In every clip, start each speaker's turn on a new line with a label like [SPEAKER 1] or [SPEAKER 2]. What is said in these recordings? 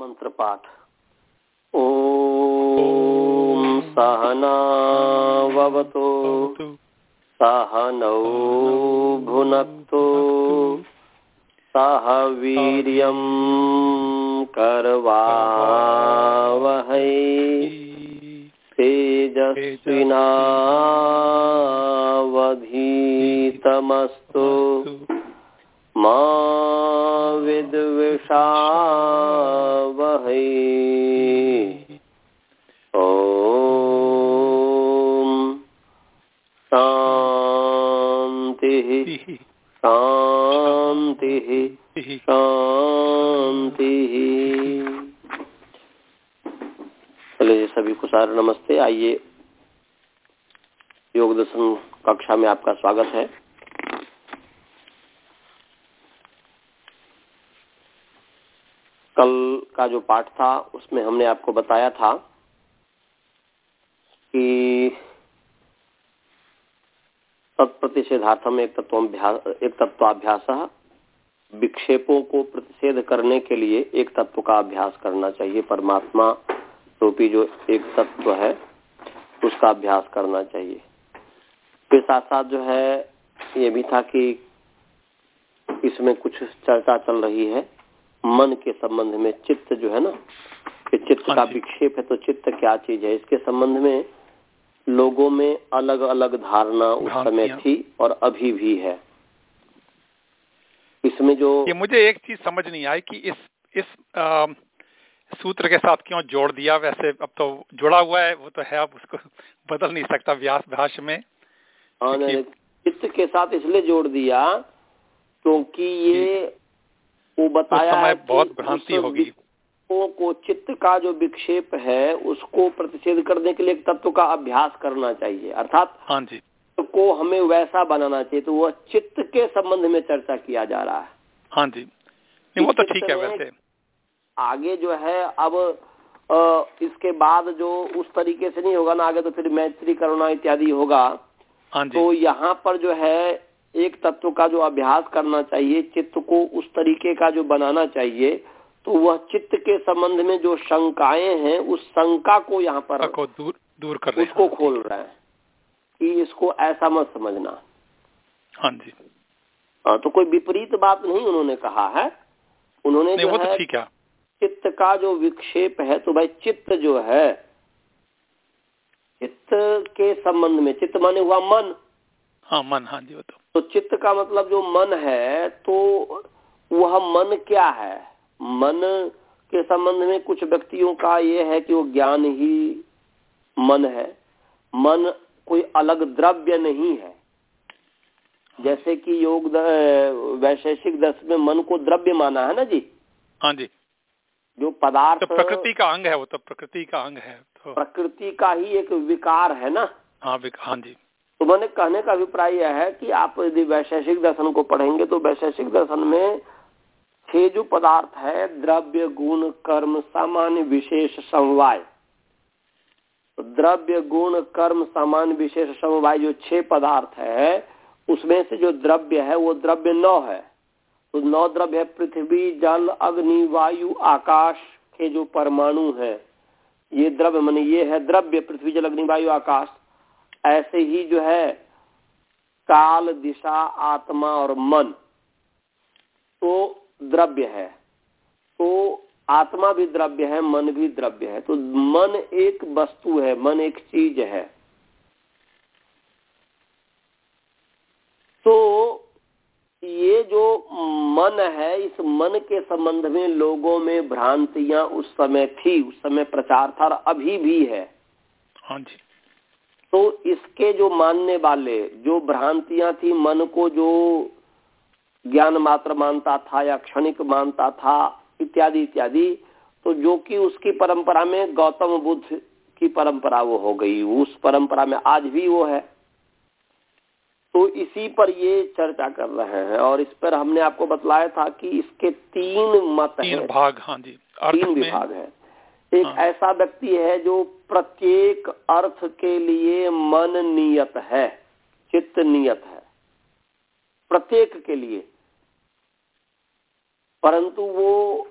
[SPEAKER 1] मंत्र पाठ ॐ सहनावतु सहनौ भुनक्तु। सह वीर्यं करवावहै। तेजस्विनावधीतमस्तु। मा विद्विषावहै ॐ शान्तिः शान्तिः शान्तिः। चलिए सभी को सारे नमस्ते। आइए योग दर्शन कक्षा में आपका स्वागत है कल का जो पाठ था, उसमें हमने आपको बताया था कि तत्प्रतिषेधार्थम एक तत्वाभ्यास एक तत्वाभ्यास विक्षेपों को प्रतिषेध करने के लिए एक तत्व का अभ्यास करना चाहिए। परमात्मा रूपी जो एक तत्व है, उसका अभ्यास करना चाहिए। फिर साथ साथ जो है, ये भी था कि इसमें कुछ चर्चा चल रही है। मन के संबंध में चित्त जो है ना कि चित्त का विक्षेप है तो चित्त क्या चीज़ है? इसके संबंध में लोगों में अलग अलग धारणा उस समय थी और अभी भी है। इसमें जो
[SPEAKER 2] ये मुझे एक चीज़ समझ नहीं आई कि इस इस आ, सूत्र के साथ क्यों जोड़ दिया? वैसे अब तो जुड़ा हुआ है वो तो है अब उसको बदल नहीं सकता व्यास भाष्य में।
[SPEAKER 1] हाँ चित्त के साथ इसलिए जोड़ दिया क्योंकि ये वो बताया
[SPEAKER 2] समय बहुत भ्रांति होगी।
[SPEAKER 1] को चित्त का जो विक्षेप है उसको प्रतिषेध करने के लिए एक तत्व का अभ्यास करना चाहिए। अर्थात
[SPEAKER 2] हाँ जी।
[SPEAKER 1] को हमें वैसा बनाना चाहिए तो वह चित्त के संबंध में चर्चा किया जा रहा है।
[SPEAKER 2] हाँ जी। नहीं वो तो ठीक है वैसे।
[SPEAKER 1] आगे जो है अब आ, इसके बाद जो उस तरीके से नहीं होगा ना आगे तो फिर मैत्री करुणा इत्यादि होगा।
[SPEAKER 2] हाँ जी।
[SPEAKER 1] तो यहाँ पर जो है एक तत्व का जो अभ्यास करना चाहिए चित्त को उस तरीके का जो बनाना चाहिए तो वह चित्त के संबंध में जो शंकाएँ हैं उस शंका को यहाँ पर
[SPEAKER 2] को दूर दूर कर रहे
[SPEAKER 1] उसको खोल रहे हैं कि इसको ऐसा मत समझना।
[SPEAKER 2] हाँ जी।
[SPEAKER 1] हाँ तो कोई विपरीत बात नहीं उन्होंने कहा है। उन्होंने जो
[SPEAKER 2] तो
[SPEAKER 1] है
[SPEAKER 2] ठीक है।
[SPEAKER 1] चित्त का जो विक्षेप है तो भाई चित्त जो है चित्त के संबंध में चित्त माने हुआ मन
[SPEAKER 2] हाँ मन हाँ जी वो तो
[SPEAKER 1] तो चित्त का मतलब जो मन है तो वह मन क्या है? मन के संबंध में कुछ व्यक्तियों का ये है कि वो ज्ञान ही मन है। मन कोई अलग द्रव्य नहीं है। जैसे कि योग वैशेषिक दर्शन में मन को द्रव्य माना है ना जी?
[SPEAKER 2] हाँ जी।
[SPEAKER 1] जो पदार्थ
[SPEAKER 2] तो प्रकृति का अंग है वो तो प्रकृति का अंग है तो
[SPEAKER 1] प्रकृति का ही एक विकार है ना?
[SPEAKER 2] हाँ हाँ जी।
[SPEAKER 1] तो मैंने कहने का अभिप्राय यह है कि आप यदि वैशेषिक दर्शन को पढ़ेंगे तो वैशेषिक दर्शन में छह जो पदार्थ है, द्रव्य, गुण, कर्म, सामान्य विशेष समवाय। तो द्रव्य, गुण, कर्म, सामान्य विशेष समवाय जो छह पदार्थ है, उसमें से जो द्रव्य है, वो द्रव्य नौ है। तो नौ द्रव्य है पृथ्वी, जल, अग्नि, वायु, आकाश के जो परमाणु है। ये द्रव्य, मानी ये है द्रव्य, पृथ्वी, जल, अग्नि, वायु, आकाश। ऐसे ही जो है, काल, दिशा, आत्मा और मन तो द्रव्य है। तो आत्मा भी द्रव्य है, मन भी द्रव्य है। तो मन एक वस्तु है, मन एक चीज़ है। तो ये जो मन है, इस मन के संबंध में लोगों में भ्रांतियाँ उस समय थी, उस समय प्रचार था और अभी भी है।
[SPEAKER 2] हाँ जी।
[SPEAKER 1] तो इसके जो मानने वाले जो भ्रांतियाँ थी मन को जो ज्ञान मात्र मानता था या क्षणिक मानता था इत्यादि इत्यादि तो जो कि उसकी परंपरा में गौतम बुद्ध की परंपरा वो हो गई उस परंपरा में आज भी वो है। तो इसी पर ये चर्चा कर रहे हैं और इस पर हमने आपको बतलाया था कि इसके तीन मत
[SPEAKER 2] तीन
[SPEAKER 1] हैं।
[SPEAKER 2] भाग हाँ जी।
[SPEAKER 1] तीन विभाग है। एक
[SPEAKER 2] हाँ।
[SPEAKER 1] ऐसा व्यक्ति है जो प्रत्येक अर्थ के लिए मन नियत है चित्त नियत है प्रत्येक के लिए। परंतु वो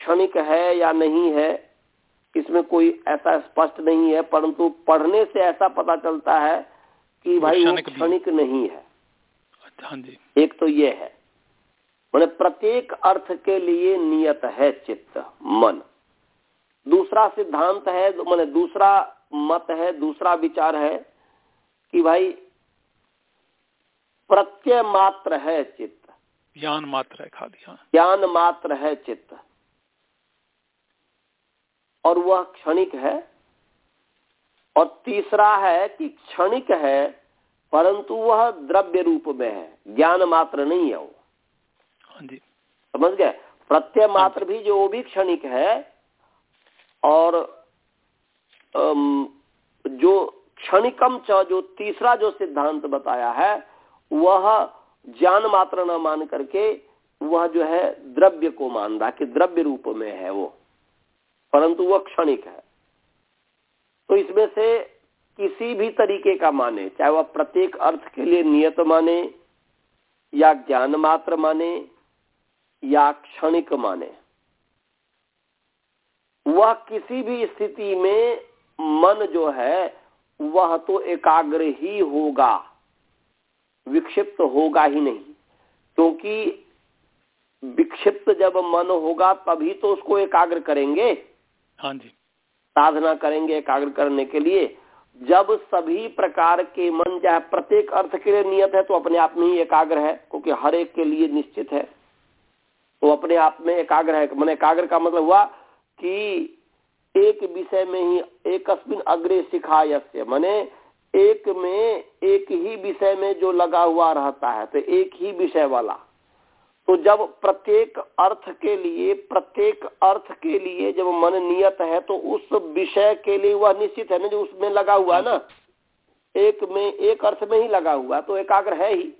[SPEAKER 1] क्षणिक है या नहीं है इसमें कोई ऐसा स्पष्ट नहीं है परंतु पढ़ने से ऐसा पता चलता है कि भाई वो क्षणिक नहीं है।
[SPEAKER 2] अच्छा, हाँ जी।
[SPEAKER 1] एक तो ये है। मैंने प्रत्येक अर्थ के लिए नियत है चित्त मन। दूसरा सिद्धांत है मैंने दूसरा मत है दूसरा विचार है कि भाई प्रत्यय मात्र है चित्त।
[SPEAKER 2] ज्ञान मात्र है खाली हाँ।
[SPEAKER 1] ज्ञान मात्र है चित्त। और वह क्षणिक है। और तीसरा है कि क्षणिक है परंतु वह द्रव्य रूप में है। ज्ञान मात्र नहीं है वो।
[SPEAKER 2] हाँ जी।
[SPEAKER 1] समझ गए? प्रत्यय हाँ मात्र भी जो वो भी क्षणिक है और जो क्षणिकम च, जो तीसरा जो सिद्धांत बताया है, वह ज्ञान मात्र न मान करके वह जो है द्रव्य को मान रहा कि द्रव्य रूप में है वो, परंतु वह क्षणिक है। तो इसमें से किसी भी तरीके का माने, चाहे वह प्रत्येक अर्थ के लिए नियत माने, या ज्ञान मात्र माने, या क्षणिक माने। वह किसी भी स्थिति में मन जो है वह तो एकाग्र ही होगा विक्षिप्त होगा ही नहीं। क्योंकि विक्षिप्त जब मन होगा तभी तो उसको एकाग्र करेंगे।
[SPEAKER 2] हाँ जी।
[SPEAKER 1] साधना करेंगे एकाग्र करने के लिए। जब सभी प्रकार के मन चाहे प्रत्येक अर्थ के लिए नियत है तो अपने आप में ही एकाग्र है क्योंकि हर एक के लिए निश्चित है। तो अपने आप में एकाग्र है। मन एकाग्र का मतलब हुआ कि एक विषय में ही एक अग्रे सिखा यस्य मने एक में एक ही विषय में जो लगा हुआ रहता है तो एक ही विषय वाला। तो जब प्रत्येक अर्थ के लिए, प्रत्येक अर्थ के लिए जब मन नियत है तो उस विषय के लिए वह निश्चित है ना, जो उसमें लगा हुआ है ना। एक में, एक अर्थ में ही लगा हुआ तो एकाग्र है ही।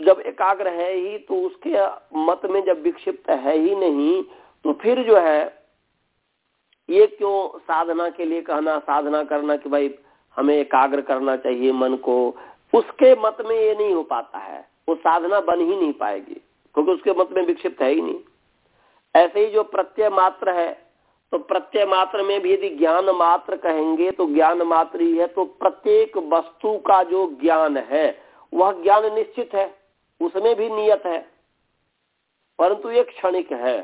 [SPEAKER 1] जब एकाग्र है ही तो उसके मत में जब विक्षिप्त है ही नहीं तो फिर जो है ये क्यों साधना के लिए कहना, साधना करना कि भाई हमें एकाग्र करना चाहिए मन को? उसके मत में ये नहीं हो पाता है। वो साधना बन ही नहीं पाएगी, क्योंकि उसके मत में विक्षिप्त है ही नहीं। ऐसे ही जो प्रत्यय मात्र है तो प्रत्यय मात्र में भी यदि ज्ञान मात्र कहेंगे तो ज्ञान मात्र ही है तो प्रत्येक वस्तु का जो ज्ञान है, वह ज्ञान निश्चित है, उसमें भी नियत है। परंतु एक क्षणिक है।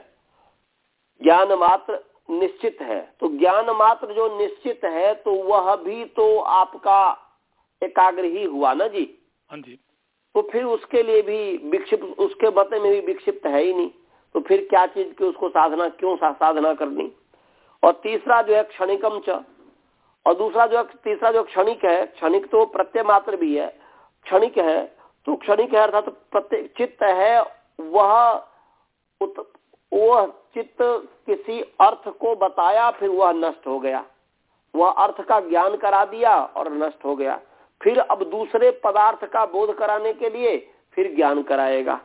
[SPEAKER 1] ज्ञान मात्र निश्चित है। तो ज्ञान मात्र जो निश्चित है तो वह भी तो आपका एकाग्र ही हुआ ना जी?
[SPEAKER 2] हाँ जी।
[SPEAKER 1] तो फिर उसके लिए भी विक्षिप्त उसके मत में भी विक्षिप्त है ही नहीं। तो फिर क्या चीज़ की उसको साधना क्यों सा, साधना करनी? और तीसरा जो है क्षणिकम च। और दूसरा जो तीसरा जो क्षणिक है क्षणिक तो प्रत्यय मात्र भी है। क्षणिक है तो क्षणिक है अर्थात तो प्रत्येक चित्त है वह वह चित्त किसी अर्थ को बताया फिर वह नष्ट हो गया। वह अर्थ का ज्ञान करा दिया और नष्ट हो गया। फिर अब दूसरे पदार्थ का बोध कराने के लिए फिर ज्ञान कराएगा।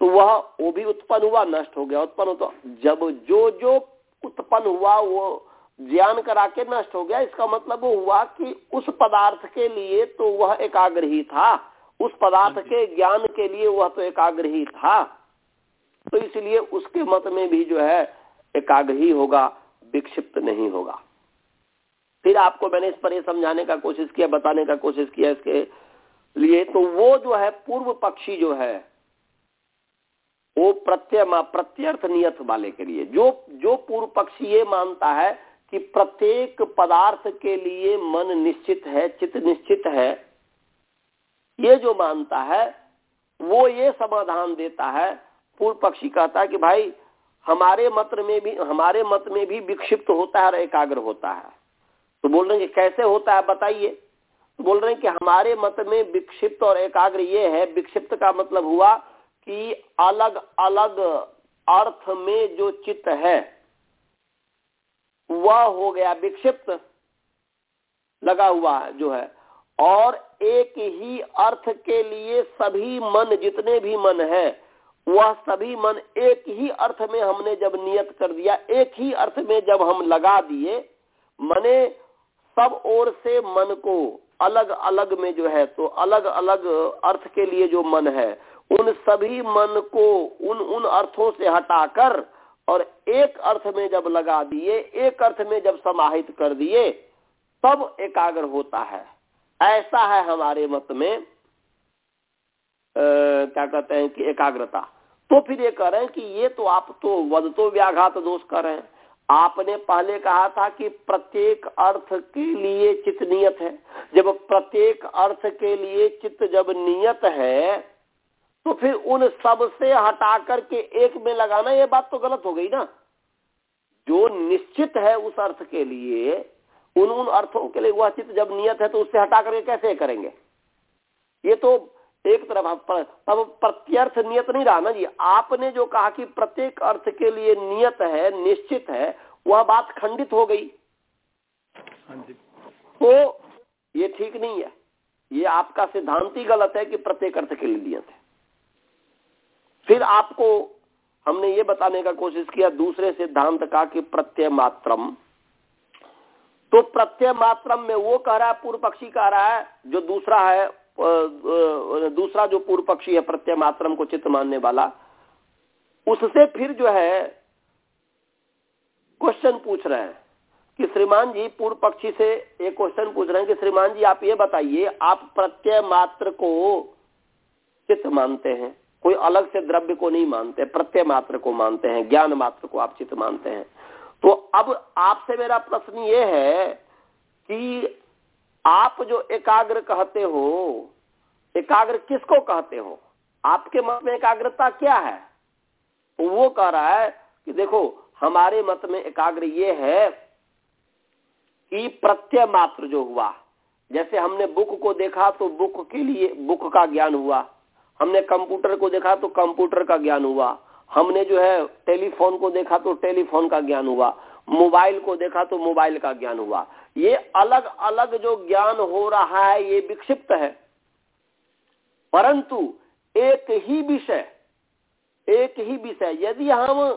[SPEAKER 1] तो वह वो भी उत्पन्न हुआ नष्ट हो गया। उत्पन्न तो जब जो जो उत्पन्न हुआ वो ज्ञान करा के नष्ट हो गया। इसका मतलब वो हुआ कि उस पदार्थ के लिए तो वह एकाग्र ही था। उस पदार्थ के ज्ञान के लिए वह तो एकाग्र ही था। तो इसलिए उसके मत में भी जो है, एकाग्र ही होगा, विक्षिप्त नहीं होगा। फिर आपको मैंने इस पर ये समझाने का कोशिश किया, बताने का कोशिश किया इसके लिए तो वो जो है पूर्व पक्षी जो है, वो प्रत्यय प्रत्यर्थ नियत वाले के लिए, जो जो पूर्व पक्षी ये मानता है कि प्रत्येक पदार्थ के लिए मन निश्चित है, चित्त निश्चित है, ये जो मानता है, वो ये समाधान देता है पूर्व पक्षी कहता है कि भाई, हमारे मत में भी, हमारे मत में भी विक्षिप्त होता है और एकाग्र होता है। तो बोल रहे हैं कि कैसे होता है बताइए। तो बोल रहे हैं कि हमारे मत में विक्षिप्त और एकाग्र ये है। विक्षिप्त का मतलब हुआ कि अलग अलग अर्थ में जो चित्त है, वह हो गया विक्षिप्त, लगा हुआ जो है। और एक ही अर्थ के लिए सभी मन जितने भी मन है वह सभी मन एक ही अर्थ में हमने जब नियत कर दिया, एक ही अर्थ में जब हम लगा दिए, मने सब ओर से मन को अलग अलग में जो है तो अलग अलग अर्थ के लिए जो मन है, उन सभी मन को उन उन अर्थों से हटाकर और एक अर्थ में जब लगा दिए, एक अर्थ में जब समाहित कर दिए, तब एकाग्र होता है। ऐसा है हमारे मत में। क्या कहते हैं कि एकाग्रता। तो फिर ये कह रहे हैं कि ये तो आप तो वध तो व्याघात दोष कर रहे हैं। आपने पहले कहा था कि प्रत्येक अर्थ के लिए चित्त नियत है। जब प्रत्येक अर्थ के लिए चित्त जब नियत है तो फिर उन सबसे हटा करके एक में लगाना ये बात तो गलत हो गई ना। जो निश्चित है उस अर्थ के लिए, उन उन अर्थों के लिए वह चित्त जब नियत है तो उससे हटा करके कैसे करेंगे? ये तो एक तरफ़ आप पर, तब प्रत्यर्थ नियत नहीं रहा ना जी। आपने जो कहा कि प्रत्येक अर्थ के लिए नियत है निश्चित है वह बात खंडित हो गई। हाँ तो ये ठीक नहीं है। ये आपका सिद्धांत ही गलत है कि प्रत्येक अर्थ के लिए नियत है। फिर आपको हमने ये बताने का कोशिश किया दूसरे सिद्धांत का कि प्रत्यय मात्रम। तो प्रत्यय मात्रम में वो कह रहा है पूर्व पक्षी कह रहा है जो दूसरा है दूसरा जो पूर्व पक्षी है, प्रत्यय मात्रम को चित्त मानने वाला, उससे फिर जो है क्वेश्चन पूछ रहे हैं कि श्रीमान जी, पूर्व पक्षी से एक क्वेश्चन पूछ रहे हैं कि श्रीमान जी, आप ये बताइए, आप प्रत्यय मात्र को चित्त मानते हैं? कोई अलग से द्रव्य को नहीं मानते, प्रत्यय मात्र को मानते हैं, ज्ञान मात्र को आप चित्त मानते हैं। तो अब आपसे मेरा प्रश्न ये है कि आप जो एकाग्र कहते हो, एकाग्र किसको कहते हो? आपके मत में एकाग्रता क्या है? तो वो कह रहा है कि देखो, हमारे मत में एकाग्र ये है कि प्रत्यय मात्र जो हुआ, जैसे हमने बुक को देखा तो बुक के लिए, बुक का ज्ञान हुआ। हमने कंप्यूटर को देखा तो कंप्यूटर का ज्ञान हुआ। हमने जो है टेलीफोन को देखा तो टेलीफोन का ज्ञान हुआ। मोबाइल को देखा तो मोबाइल का ज्ञान हुआ। ये अलग अलग जो ज्ञान हो रहा है, ये विक्षिप्त है। परंतु एक ही विषय, एक ही विषय, यदि हम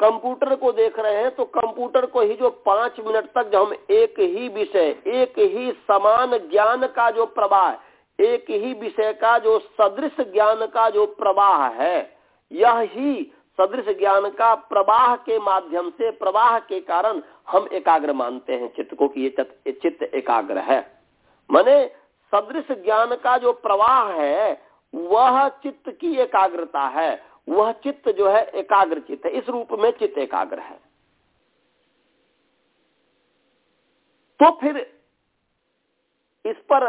[SPEAKER 1] कंप्यूटर को देख रहे हैं तो कंप्यूटर को ही जो पाँच मिनट तक जो हम एक ही विषय, एक ही समान ज्ञान का जो प्रवाह, एक ही विषय का जो सदृश ज्ञान का जो प्रवाह है, यह ही सदृश ज्ञान का प्रवाह के माध्यम से, प्रवाह के कारण हम एकाग्र मानते हैं चित्त को कि ये चित्त एकाग्र है। माने सदृश ज्ञान का जो प्रवाह है, वह चित्त की एकाग्रता है। वह चित्त जो है, एकाग्र चित्त है। इस रूप में चित्त एकाग्र है। तो फिर इस पर,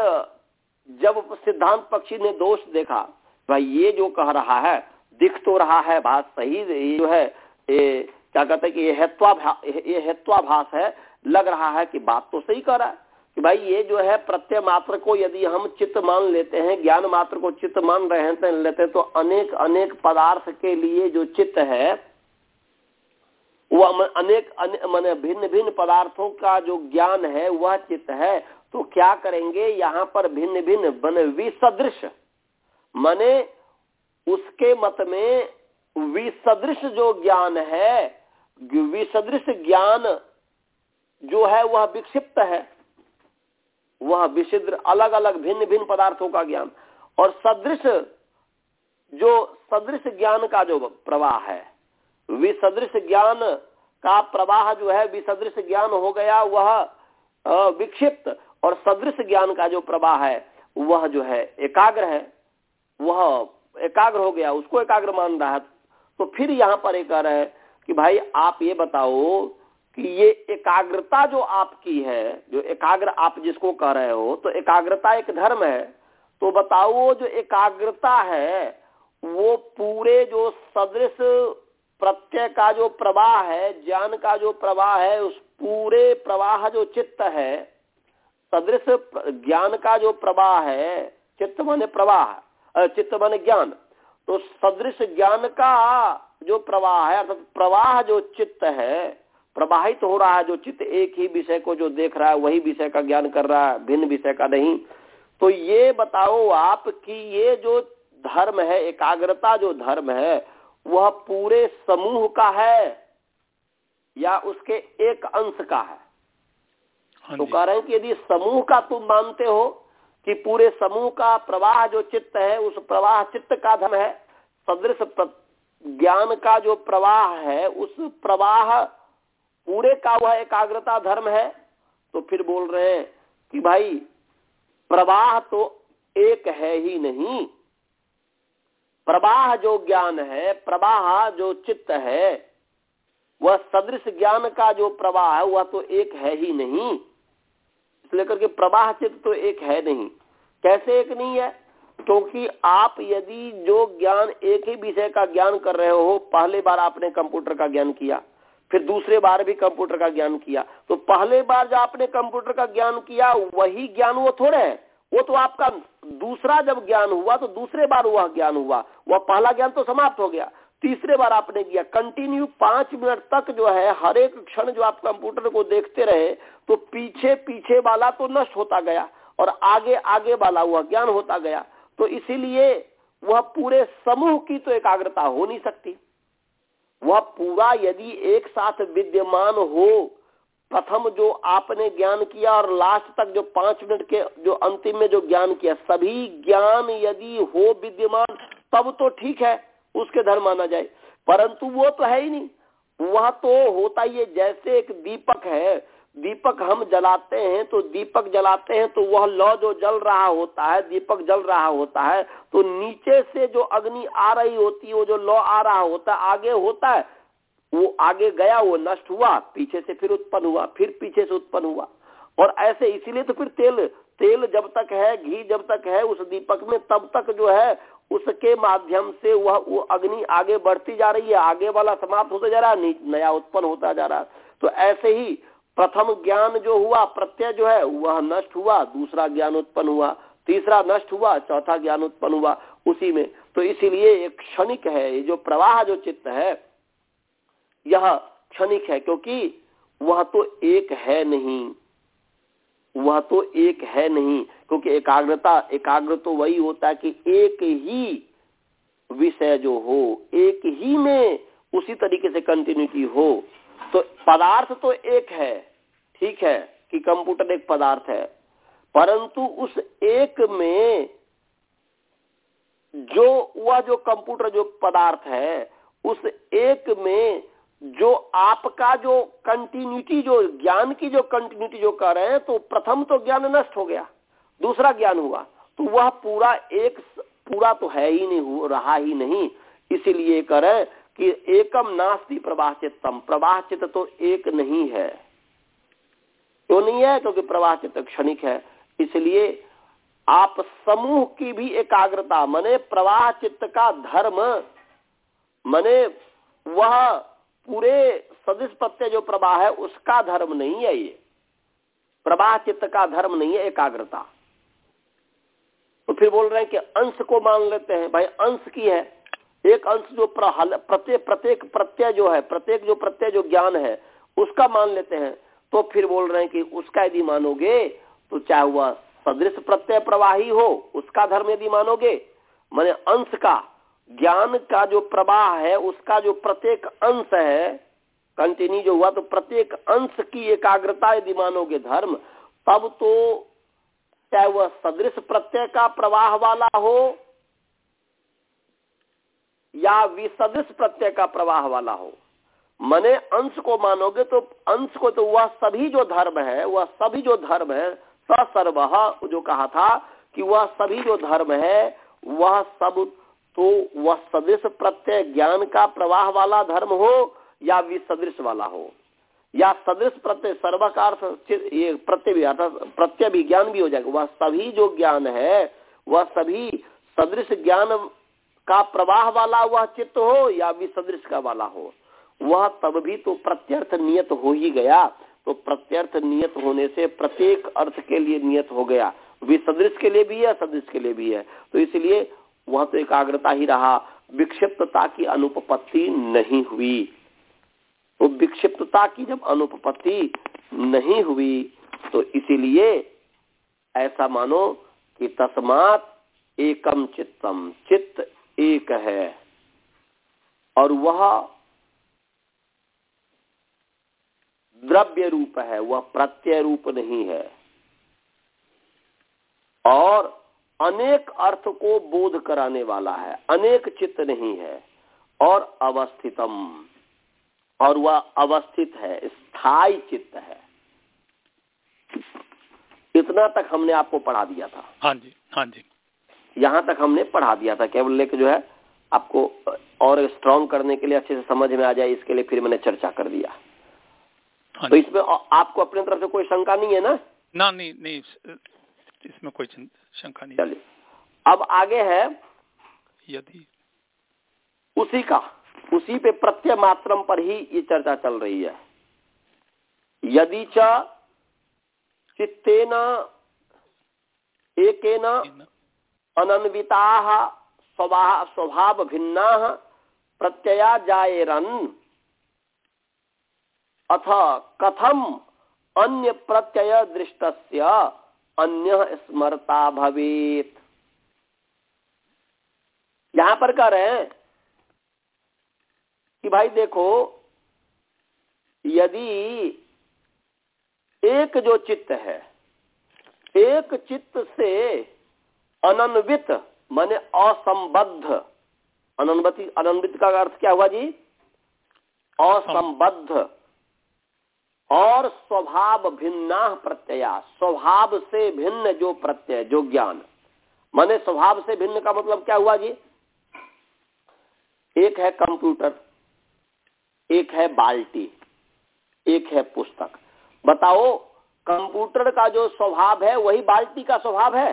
[SPEAKER 1] जब सिद्धांत पक्षी ने दोष देखा, भाई ये जो कह रहा है दिख तो रहा है, बात सही जो है, ये क्या कहते हैं कि ये हेत्वाभास ये हेत्वाभास है, लग रहा है कि बात तो सही कर रहा है। कि भाई ये जो है प्रत्यय मात्र को यदि हम चित्त मान लेते हैं, ज्ञान मात्र को चित्त मान रहे हैं लेते हैं तो अनेक अनेक पदार्थ के लिए जो चित्त है, वह अनेक मान भिन्न भिन्न पदार्थों का जो ज्ञान है, वह चित्त है तो क्या करेंगे, यहाँ पर भिन्न भिन्न मन विसदृश। माने उसके मत में विसदृश जो ज्ञान है, विसदृश ज्ञान जो है वह विक्षिप्त है। वह विशिद्र अलग अलग भिन्न भिन्न पदार्थों का ज्ञान। और सदृश जो सदृश ज्ञान का जो प्रवाह है, विसदृश ज्ञान का प्रवाह जो है, विसदृश ज्ञान हो गया, वह विक्षिप्त। और सदृश ज्ञान का जो प्रवाह है, वह जो है एकाग्र है, वह एकाग्र हो गया, उसको एकाग्र मान रहा है तो फिर यहाँ पर एक कह रहे हैं कि भाई, आप ये बताओ कि ये एकाग्रता जो आपकी है, जो एकाग्र आप जिसको कह रहे हो तो एकाग्रता एक धर्म है। तो बताओ जो एकाग्रता है, वो पूरे जो सदृश प्रत्यय का जो प्रवाह है, ज्ञान का जो प्रवाह है, उस पूरे प्रवाह जो चित्त है, सदृश ज्ञान का जो प्रवाह है, चित्त माने प्रवाह। चित्त माने ज्ञान। तो सदृश ज्ञान का जो प्रवाह है अर्थात प्रवाह जो चित्त है प्रवाहित हो रहा है जो चित्त एक ही विषय को जो देख रहा है वही विषय का ज्ञान कर रहा है भिन्न विषय का नहीं। तो ये बताओ आप कि ये जो धर्म है एकाग्रता जो धर्म है वह पूरे समूह का है या उसके एक अंश का है? हाँ तो कह रहे हैं कि यदि समूह का तुम मानते हो कि पूरे समूह का प्रवाह जो चित्त है, उस प्रवाह चित्त का धर्म है। सदृश ज्ञान का जो प्रवाह है, उस प्रवाह पूरे का वह एकाग्रता धर्म है। तो फिर बोल रहे हैं कि भाई, प्रवाह तो एक है ही नहीं। प्रवाह जो ज्ञान है, प्रवाह जो चित्त है, वह सदृश ज्ञान का जो प्रवाह है, वह तो एक है ही नहीं। इसलिए के प्रवाह चित्त तो एक है नहीं। कैसे एक नहीं है? क्योंकि आप यदि जो ज्ञान एक ही विषय का ज्ञान कर रहे हो, पहले बार आपने कंप्यूटर का ज्ञान किया, फिर दूसरे बार भी कंप्यूटर का ज्ञान किया तो पहले बार जो आपने कंप्यूटर का ज्ञान किया, वही ज्ञान वो थोड़े है। वो तो आपका दूसरा जब ज्ञान हुआ तो दूसरे बार वह ज्ञान हुआ। वह पहला ज्ञान तो समाप्त हो गया। तीसरे बार आपने किया। कंटिन्यू पाँच मिनट तक जो है, हर एक क्षण जो आप कंप्यूटर को देखते रहे तो पीछे पीछे वाला तो नष्ट होता गया और आगे आगे वाला वह ज्ञान होता गया। तो इसीलिए वह पूरे समूह की तो एकाग्रता हो नहीं सकती। वह पूरा यदि एक साथ विद्यमान हो, प्रथम जो आपने ज्ञान किया और लास्ट तक जो पाँच मिनट के जो अंतिम में जो ज्ञान किया, सभी ज्ञान यदि हो विद्यमान, तब तो ठीक है। उसके धर्म माना जाए। परंतु वो तो है ही नहीं। वह तो होता ही है, जैसे एक दीपक है, दीपक हम जलाते हैं तो दीपक जलाते हैं तो वह लौ जो जल रहा होता है, दीपक जल रहा होता है तो नीचे से जो अग्नि आ रही होती है, वो जो लौ आ रहा होता है, आगे होता है, वो आगे गया, वो नष्ट हुआ, पीछे से फिर उत्पन्न हुआ, फिर पीछे से उत्पन्न हुआ। और ऐसे इसीलिए तो फिर तेल तेल जब तक है, घी जब तक है, उस दीपक में तब तक जो है उसके माध्यम से वह वो अग्नि आगे बढ़ती जा रही है, आगे वाला समाप्त होता जा रहा है नया उत्पन्न होता जा रहा तो ऐसे ही प्रथम ज्ञान जो हुआ, प्रत्यय जो है, वह नष्ट हुआ, दूसरा ज्ञान उत्पन्न हुआ, तीसरा नष्ट हुआ, चौथा ज्ञान उत्पन्न हुआ, उसी में। तो इसीलिए एक क्षणिक है, ये जो प्रवाह, जो चित्त है, यह क्षणिक है, क्योंकि वह तो एक है नहीं, वह तो एक है नहीं। क्योंकि एकाग्रता, एकाग्र तो वही होता है कि एक ही विषय जो हो, एक ही में उसी तरीके से कंटिन्यूटी हो। तो पदार्थ तो एक है, ठीक है, कि कंप्यूटर एक पदार्थ है। परंतु उस एक में जो, वह जो कंप्यूटर जो पदार्थ है, उस एक में जो आपका जो कंटिन्यूटी जो ज्ञान की जो कंटिन्यूटी जो कर रहे हैं तो प्रथम तो ज्ञान नष्ट हो गया। दूसरा ज्ञान हुआ। तो वह पूरा एक पूरा तो है ही नहीं रहा ही नहीं। इसीलिए करें कि एकम नास्ति प्रवाह चित्तम प्रवाह चित्त तो एक नहीं है। क्यों नहीं है? क्योंकि प्रवाह चित्त क्षणिक है। इसलिए आप समूह की भी एकाग्रता, मने प्रवाह चित्त का धर्म, मने वह पूरे सदिश प्रत्यय जो प्रवाह है, उसका धर्म नहीं है ये। प्रवाह चित्त का धर्म नहीं है एकाग्रता। तो फिर बोल रहे हैं कि अंश को मान लेते हैं। भाई, अंश की है। एक अंश जो प्रत्येक प्रत्येक प्रत्यय जो है, प्रत्येक जो प्रत्यय जो ज्ञान है, उसका मान लेते हैं। तो फिर बोल रहे हैं कि उसका यदि मानोगे तो चाहे वह सदृश प्रत्यय प्रवाही हो, उसका धर्म यदि मानोगे, मैंने अंश का, ज्ञान का जो प्रवाह है, उसका जो प्रत्येक अंश है कंटिन्यू जो हुआ तो प्रत्येक अंश की एकाग्रता यदि मानोगे धर्म, तब तो चाहे वह सदृश प्रत्यय का प्रवाह वाला हो या विसदृश प्रत्यय का प्रवाह वाला हो। मने अंश को मानोगे तो अंश को तो वह सभी जो धर्म है, वह सभी जो धर्म है सर्व जो कहा था कि वह सभी जो धर्म है, वह सब तो वह सदृश प्रत्यय ज्ञान का प्रवाह वाला धर्म हो या विसदृश वाला हो। या सदृश प्रत्यय सर्व का अर्थ ये प्रत्यय भी, अर्थात प्रत्यय भी, ज्ञान भी हो जाएगा। वह सभी जो ज्ञान है, वह सभी सदृश ज्ञान का प्रवाह वाला वह चित्त हो या विसदृश का वाला हो, वह तब भी तो प्रत्यर्थ नियत हो ही गया। तो प्रत्यर्थ नियत होने से प्रत्येक अर्थ के लिए नियत हो गया। विसदृश के लिए भी है सदृश के लिए भी है। तो इसलिए वह तो एकाग्रता ही रहा, विक्षिप्तता की अनुपपत्ति नहीं हुई। तो विक्षिप्तता की जब अनुपपत्ति नहीं हुई तो इसीलिए ऐसा मानो कि तस्मात एकम चित्तम, चित्त एक है। और वह द्रव्य रूप है, वह प्रत्यय रूप नहीं है। और अनेक अर्थ को बोध कराने वाला है, अनेक चित्त नहीं है, और अवस्थितम। और वह अवस्थित है स्थायी चित्त है। इतना तक हमने आपको पढ़ा दिया था।
[SPEAKER 2] हाँ जी हाँ जी।
[SPEAKER 1] यहाँ तक हमने पढ़ा दिया था केवल लेके जो है आपको और स्ट्रांग करने के लिए अच्छे से समझ में आ जाए इसके लिए फिर मैंने चर्चा कर दिया।
[SPEAKER 2] हाँ
[SPEAKER 1] तो इसमें आपको अपने तरफ़ से कोई शंका नहीं है ना?
[SPEAKER 2] ना नहीं नहीं इसमें कोई शंका नहीं
[SPEAKER 1] चलिए। अब आगे है
[SPEAKER 2] यदि
[SPEAKER 1] उसी का। उसी पे प्रत्यय मात्रम पर ही ये चर्चा चल रही है। यदि च चित्तेन एकेन अनन्विता स्वभाव भिन्ना प्रत्यया जायरन अथ कथम अन्य प्रत्यय दृष्ट अन्य स्मरता भवेत। यहाँ पर कह रहे हैं कि भाई देखो, यदि एक जो चित्त है, एक चित्त से अनन्वित, माने असंबद्ध, अनन्वति, अनन्वित का अर्थ क्या हुआ जी? असंबद्ध और स्वभाव भिन्ना प्रत्यया, स्वभाव से भिन्न जो प्रत्यय, जो ज्ञान। माने स्वभाव से भिन्न का मतलब क्या हुआ जी? एक है कंप्यूटर एक है बाल्टी एक है पुस्तक। बताओ कंप्यूटर का जो स्वभाव है वही बाल्टी का स्वभाव है?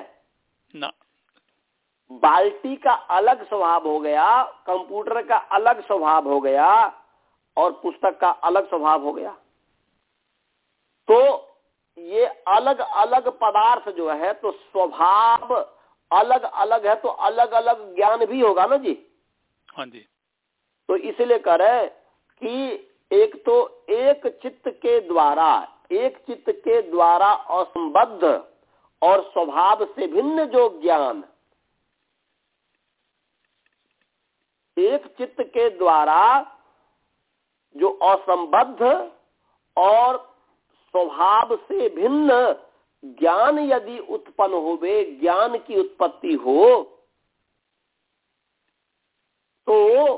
[SPEAKER 2] ना।
[SPEAKER 1] बाल्टी का अलग स्वभाव हो गया कंप्यूटर का अलग स्वभाव हो गया और पुस्तक का अलग स्वभाव हो गया। तो ये अलग अलग पदार्थ जो है तो स्वभाव अलग अलग है तो अलग अलग ज्ञान भी होगा ना जी?
[SPEAKER 2] हाँ जी।
[SPEAKER 1] तो इसलिए कह रहे हैं कि एक तो एक चित्त के द्वारा, एक चित्त के द्वारा असंबद्ध और स्वभाव से भिन्न जो ज्ञान, एक चित्त के द्वारा जो असंबद्ध और स्वभाव से भिन्न ज्ञान यदि उत्पन्न होवे, ज्ञान की उत्पत्ति हो तो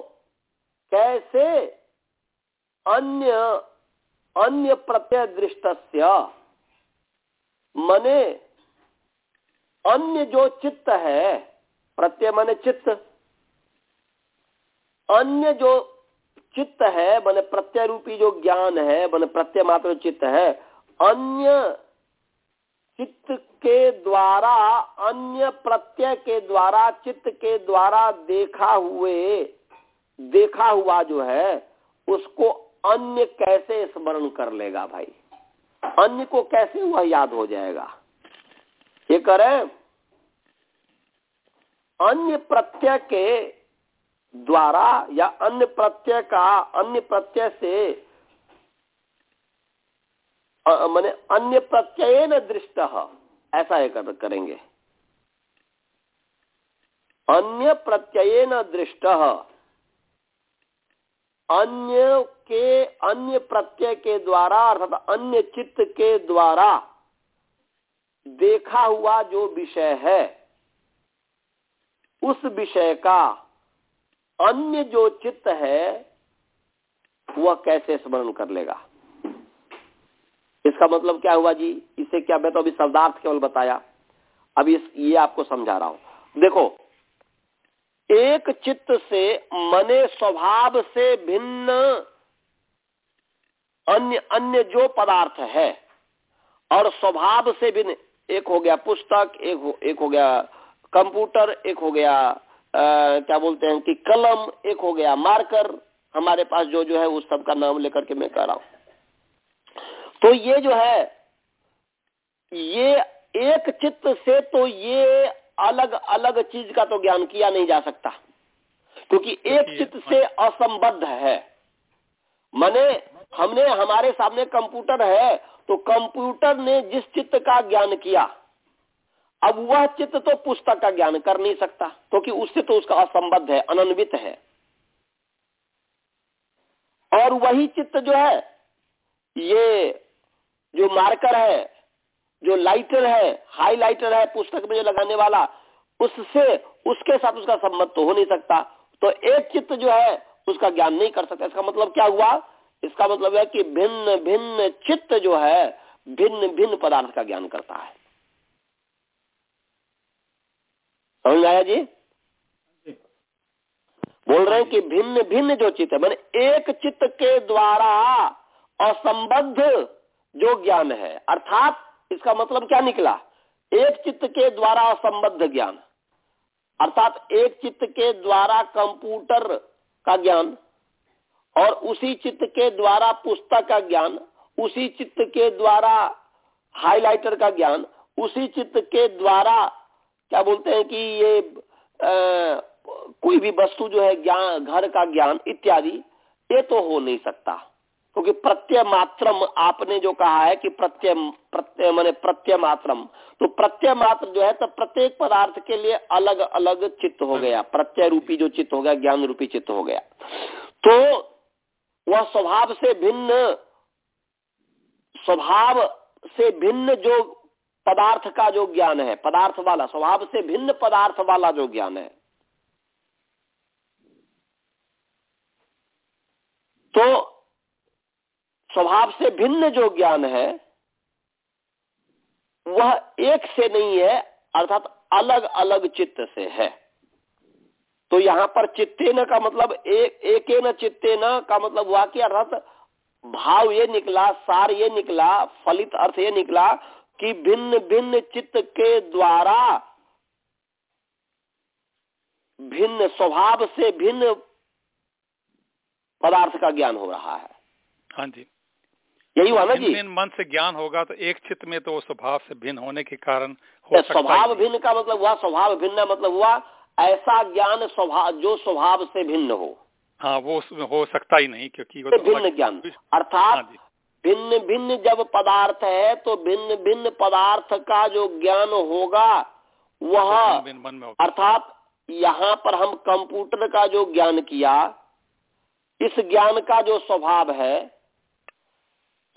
[SPEAKER 1] कैसे अन्य अन्य प्रत्यय दृष्टस्य मने अन्य जो चित्त है, प्रत्यय माने चित्त। अन्य जो चित्त है, माने प्रत्यय रूपी जो ज्ञान है, माने प्रत्यय मात्र चित्त है, अन्य चित्त के द्वारा, अन्य प्रत्यय के द्वारा, चित्त के द्वारा देखा हुए, देखा हुआ जो है, उसको अन्य कैसे स्मरण कर लेगा भाई? अन्य को कैसे वह याद हो जाएगा? ये करें अन्य प्रत्यय के द्वारा या अन्य प्रत्यय का अन्य प्रत्यय से मैंने अन्य प्रत्यय न दृष्ट ऐसा कर, करेंगे। अन्य प्रत्यय न दृष्ट अन्य के, अन्य प्रत्यय के द्वारा, अर्थात अन्य चित्त के द्वारा देखा हुआ जो विषय है, उस विषय का अन्य जो चित्त है, वह कैसे स्मरण कर लेगा? इसका मतलब क्या हुआ जी? इसे क्या मैं तो अभी शब्दार्थ केवल बताया। अभी ये आपको समझा रहा हूँ। देखो एक चित्त से मने स्वभाव से भिन्न अन्य अन्य जो पदार्थ है और स्वभाव से भिन्न एक हो गया पुस्तक एक हो एक हो गया कंप्यूटर एक हो गया आ, क्या बोलते हैं कि कलम एक हो गया मार्कर हमारे पास जो जो है उस सब का नाम लेकर के मैं कह रहा हूँ। तो ये जो है ये एक चित्त से तो ये अलग अलग चीज़ का तो ज्ञान किया नहीं जा सकता। क्योंकि एक चित्त से असंबद्ध है। माने हमने हमारे सामने कंप्यूटर है तो कंप्यूटर ने जिस चित्त का ज्ञान किया अब वह चित्त तो पुस्तक का ज्ञान कर नहीं सकता क्योंकि तो उससे तो उसका असंबद्ध है अनन्वित है। और वही चित्त जो है ये जो मार्कर है जो लाइटर है हाईलाइटर है पुस्तक में जो लगाने वाला उससे उसके साथ उसका संबंध तो हो नहीं सकता। तो एक चित्त जो है उसका ज्ञान नहीं कर सकता। इसका मतलब क्या हुआ? इसका मतलब है कि भिन्न भिन्न चित्त जो है भिन्न भिन्न पदार्थ का ज्ञान करता है। समझ आया जी। बोल रहे हैं कि भिन्न भिन्न जो चित्त है मैंने एक चित्त के द्वारा असंबद्ध जो ज्ञान है अर्थात इसका मतलब क्या निकला? एक चित्त के द्वारा असंबद्ध ज्ञान। अर्थात एक चित्त के द्वारा कंप्यूटर का ज्ञान और उसी चित्त के द्वारा पुस्तक का ज्ञान उसी चित्त के द्वारा हाइलाइटर का ज्ञान उसी चित्त के द्वारा क्या बोलते हैं कि ये आ, कोई भी वस्तु जो है ज्ञान घर का ज्ञान इत्यादि ये तो हो नहीं सकता। क्योंकि प्रत्यय मात्रम आपने जो कहा है कि प्रत्यय प्रत्यय मैंने प्रत्यय मात्रम। तो प्रत्यय मात्र जो है तो प्रत्येक पदार्थ के लिए अलग अलग चित्त हो गया। प्रत्यय रूपी जो चित्त हो गया, ज्ञान रूपी चित्त हो गया। तो वह स्वभाव से भिन्न, स्वभाव से भिन्न जो पदार्थ का जो ज्ञान है, पदार्थ वाला, स्वभाव से भिन्न पदार्थ वाला जो ज्ञान है। तो स्वभाव से भिन्न जो ज्ञान है, वह एक से नहीं है, अर्थात अलग अलग चित्त से है। तो यहाँ पर चित्ते न का मतलब एक एक न चित्ते न का मतलब हुआ कि अर्थात भाव ये निकला, सार ये निकला, फलित अर्थ ये निकला कि भिन्न भिन्न चित्त के द्वारा भिन्न स्वभाव से भिन्न पदार्थ का ज्ञान हो रहा है।
[SPEAKER 2] हाँ जी।
[SPEAKER 1] यही हुआ ना जी?
[SPEAKER 2] मन से ज्ञान होगा तो एक चित्त में तो स्वभाव से भिन्न होने के कारण हो
[SPEAKER 1] स्वभाव भिन्न का मतलब हुआ स्वभाव भिन्न मतलब हुआ ऐसा ज्ञान स्वभाव जो स्वभाव से भिन्न हो।
[SPEAKER 2] हाँ वो हो सकता ही नहीं क्योंकि वो
[SPEAKER 1] तो भिन्न ज्ञान। अर्थात हाँ भिन्न भिन्न जब पदार्थ है तो भिन्न भिन्न पदार्थ का जो ज्ञान होगा वह अर्थात यहाँ पर हम कंप्यूटर का जो ज्ञान किया इस ज्ञान का जो स्वभाव है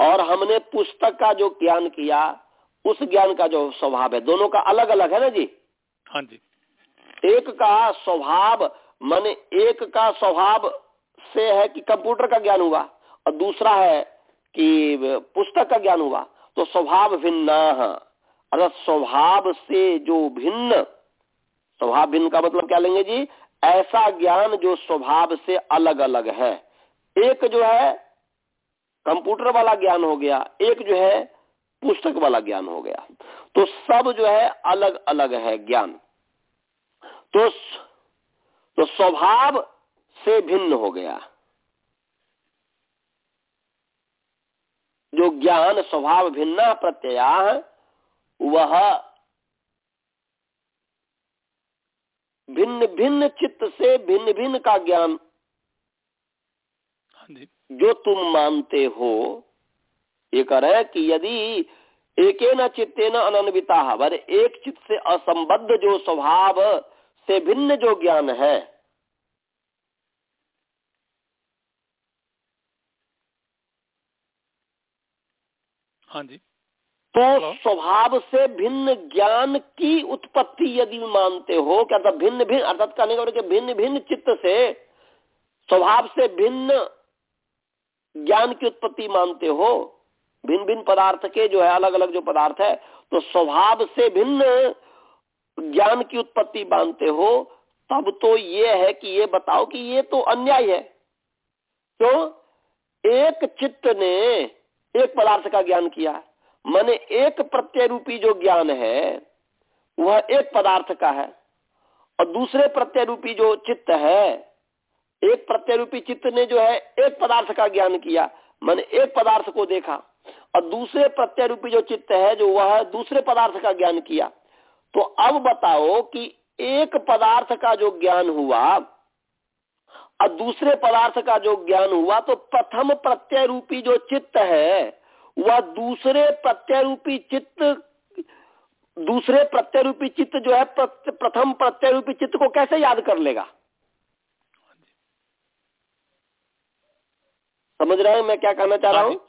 [SPEAKER 1] और हमने पुस्तक का जो ज्ञान किया उस ज्ञान का जो स्वभाव है दोनों का अलग अलग है ना जी?
[SPEAKER 2] हाँ जी।
[SPEAKER 1] एक का स्वभाव माने एक का स्वभाव से है कि कंप्यूटर का ज्ञान हुआ और दूसरा है कि पुस्तक का ज्ञान हुआ तो स्वभाव भिन्न अर्थात स्वभाव से जो भिन्न स्वभाव भिन्न का मतलब क्या लेंगे जी? ऐसा ज्ञान जो स्वभाव से अलग अलग है। एक जो है कंप्यूटर वाला ज्ञान हो गया, एक जो है पुस्तक वाला ज्ञान हो गया। तो सब जो है अलग अलग है ज्ञान। तो तो स्वभाव से भिन्न हो गया। जो ज्ञान स्वभाव भिन्न प्रत्यया, वह भिन्न भिन्न चित्त से भिन्न भिन्न का ज्ञान जो तुम मानते हो ये कह रहे कि यदि एक न चित्ते न अनन्विता एक चित्त से असंबद्ध जो स्वभाव से भिन्न जो ज्ञान है
[SPEAKER 2] हाँ जी।
[SPEAKER 1] तो स्वभाव से भिन्न ज्ञान की उत्पत्ति यदि मानते हो क्या अर्थात भिन्न भिन्न अर्थात कहने का भिन्न भिन्न चित्त से स्वभाव से भिन्न ज्ञान की उत्पत्ति मानते हो भिन्न भिन्न पदार्थ के जो है अलग अलग जो पदार्थ है तो स्वभाव से भिन्न ज्ञान की उत्पत्ति मानते हो, तब तो ये है कि ये बताओ कि ये तो अन्याय है। तो एक चित्त ने एक पदार्थ का ज्ञान किया। माने एक प्रत्यय रूपी जो ज्ञान है, वह एक पदार्थ का है। और दूसरे प्रत्यय रूपी जो चित्त है एक प्रत्यय रूपी चित्त ने जो है, एक पदार्थ का ज्ञान किया, मैंने एक पदार्थ को देखा, और दूसरे प्रत्यय रूपी जो चित्त है, जो वह दूसरे पदार्थ का ज्ञान किया। तो अब बताओ कि एक पदार्थ का जो ज्ञान हुआ, और दूसरे पदार्थ का जो ज्ञान हुआ तो प्रथम प्रत्यय रूपी जो चित्त है, वह दूसरे प्रत्यय रूपी चित्त, दूसरे प्रत्यय रूपी चित्त जो है प्रथम प्रत्यय रूपी चित्त को कैसे याद कर लेगा? समझ रहे हैं? मैं क्या कहना चाह रहा हूँ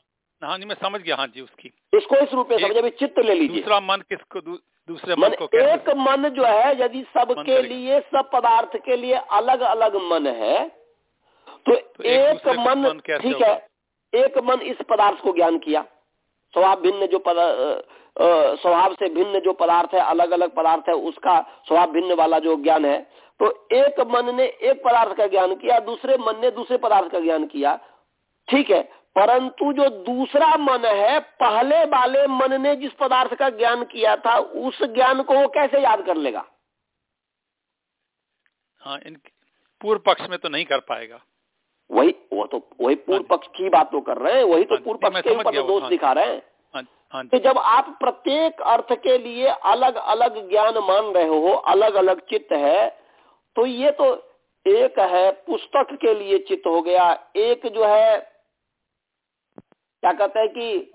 [SPEAKER 2] हाँ? जी। मैं समझ गया। हाँ जी उसकी।
[SPEAKER 1] इसको इस रूप में समझे अभी चित्त ले लीजिए।
[SPEAKER 2] दूसरा मन किसको दूसरे
[SPEAKER 1] मन को एक मन जो है यदि सबके लिए सब पदार्थ के लिए अलग अलग मन है तो, तो एक, एक मन ठीक है एक मन इस पदार्थ को ज्ञान किया। स्वभाव भिन्न जो स्वभाव से भिन्न जो पदार्थ है अलग अलग पदार्थ है उसका स्वभाव भिन्न वाला जो ज्ञान है तो एक मन ने एक पदार्थ का ज्ञान किया दूसरे मन ने दूसरे पदार्थ का ज्ञान किया ठीक है परंतु जो दूसरा मन है पहले वाले मन ने जिस पदार्थ का ज्ञान किया था उस ज्ञान को वो कैसे याद कर लेगा?
[SPEAKER 2] हाँ इन पूर्व पक्ष में तो नहीं कर पाएगा।
[SPEAKER 1] वही वो तो वही पूर्व हाँ पक्ष की बात तो कर रहे हैं वही तो हाँ पूर्व पक्ष के ऊपर दोष हाँ दिखा रहे हैं। तो जब आप प्रत्येक अर्थ के लिए अलग अलग ज्ञान मान रहे हो अलग अलग चित्त है तो ये तो एक है पुस्तक के लिए चित्त हो गया एक जो है क्या कहते हैं कि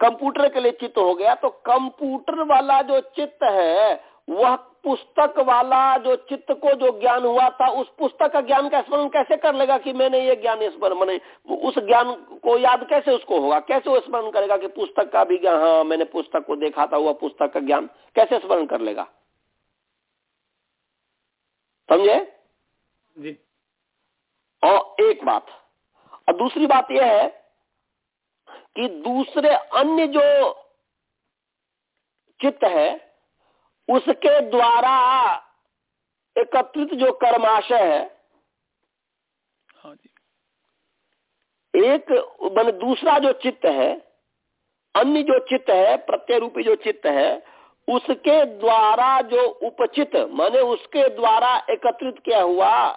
[SPEAKER 1] कंप्यूटर के लिए चित्त हो गया तो कंप्यूटर वाला जो चित्त है वह पुस्तक वाला जो चित्त को जो ज्ञान हुआ था उस पुस्तक का ज्ञान का स्मरण कैसे कर लेगा कि मैंने ये ज्ञान स्मरण मैंने उस ज्ञान को याद कैसे उसको होगा? कैसे वो स्मरण करेगा कि पुस्तक का भी ज्ञान हाँ मैंने पुस्तक को देखा था वह पुस्तक का ज्ञान कैसे स्मरण कर लेगा? समझे?
[SPEAKER 2] जी।
[SPEAKER 1] और एक बात और दूसरी बात यह है कि दूसरे अन्य जो चित्त है उसके द्वारा एकत्रित जो कर्माशय है
[SPEAKER 2] हाँ जी।
[SPEAKER 1] एक मान दूसरा जो चित्त है अन्य जो चित्त है प्रत्यय रूपी जो चित्त है उसके द्वारा जो उपचित माने उसके द्वारा एकत्रित किया हुआ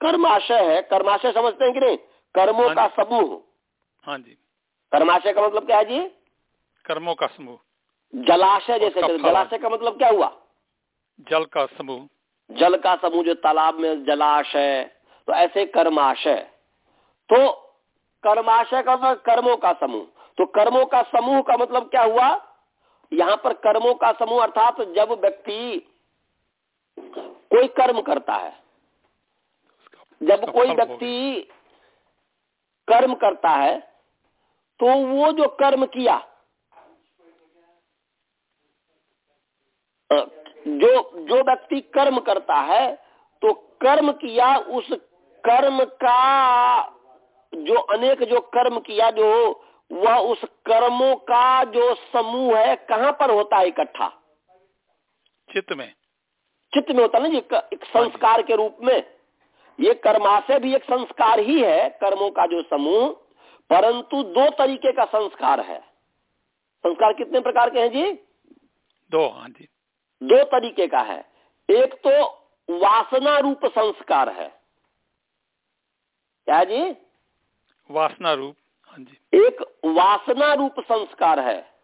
[SPEAKER 1] कर्माशय है। कर्माशय समझते हैं कि नहीं? कर्मों हाँ का समूह।
[SPEAKER 2] हाँ जी।
[SPEAKER 1] कर्माशय का मतलब क्या है जी?
[SPEAKER 2] कर्मों का समूह।
[SPEAKER 1] जलाशय जैसे जलाशय का मतलब क्या हुआ?
[SPEAKER 2] जल का समूह।
[SPEAKER 1] जल का समूह जो तालाब में जलाशय तो ऐसे कर्माशय। तो कर्माशय का मतलब कर्मों का समूह। तो कर्मों का समूह का मतलब क्या हुआ? यहाँ पर कर्मों का समूह अर्थात तो जब व्यक्ति कोई कर्म करता है जब कोई व्यक्ति कर्म करता है तो वो जो कर्म किया जो जो व्यक्ति कर्म करता है तो कर्म किया उस कर्म का जो अनेक जो कर्म किया जो वह उस कर्मों का जो समूह है कहाँ पर होता है इकट्ठा?
[SPEAKER 2] चित्त में।
[SPEAKER 1] चित्त में होता ना जी एक संस्कार के रूप में। ये कर्माशय भी एक संस्कार ही है कर्मों का जो समूह परंतु दो तरीके का संस्कार है। संस्कार कितने प्रकार के हैं जी?
[SPEAKER 2] दो हाँ जी।
[SPEAKER 1] दो तरीके का है। एक तो वासना रूप संस्कार है। क्या जी?
[SPEAKER 2] वासना रूप हाँ जी।
[SPEAKER 1] एक वासना रूप संस्कार है।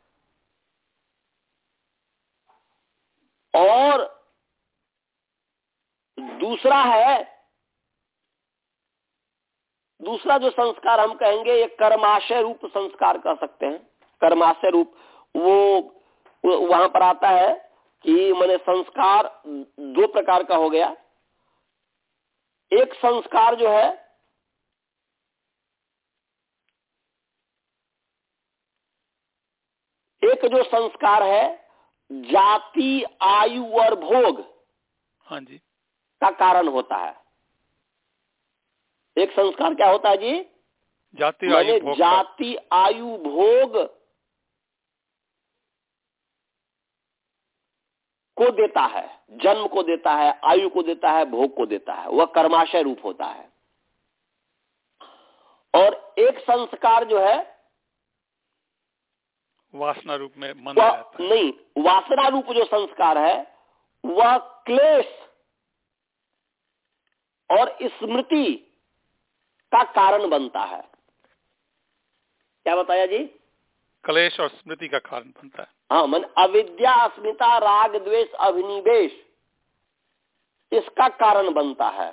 [SPEAKER 1] और दूसरा है दूसरा जो संस्कार हम कहेंगे ये कर्माशय रूप संस्कार कह सकते हैं। कर्माशय रूप वो वहाँ पर आता है कि मैंने संस्कार दो प्रकार का हो गया। एक संस्कार जो है एक जो संस्कार है जाति आयु और भोग
[SPEAKER 2] हाँ जी।
[SPEAKER 1] का कारण होता है। एक संस्कार क्या होता है जी?
[SPEAKER 2] जाति आयु
[SPEAKER 1] जाति आयु भोग को देता है जन्म को देता है आयु को देता है भोग को देता है वह कर्माशय रूप होता है। और एक संस्कार जो है
[SPEAKER 2] वासना रूप में मन
[SPEAKER 1] वह नहीं वासना रूप जो संस्कार है वह क्लेश और स्मृति का कारण बनता है। क्या बताया जी?
[SPEAKER 2] क्लेश और स्मृति का कारण बनता है।
[SPEAKER 1] हाँ मन अविद्या अस्मिता राग द्वेष अभिनिवेश इसका कारण बनता है।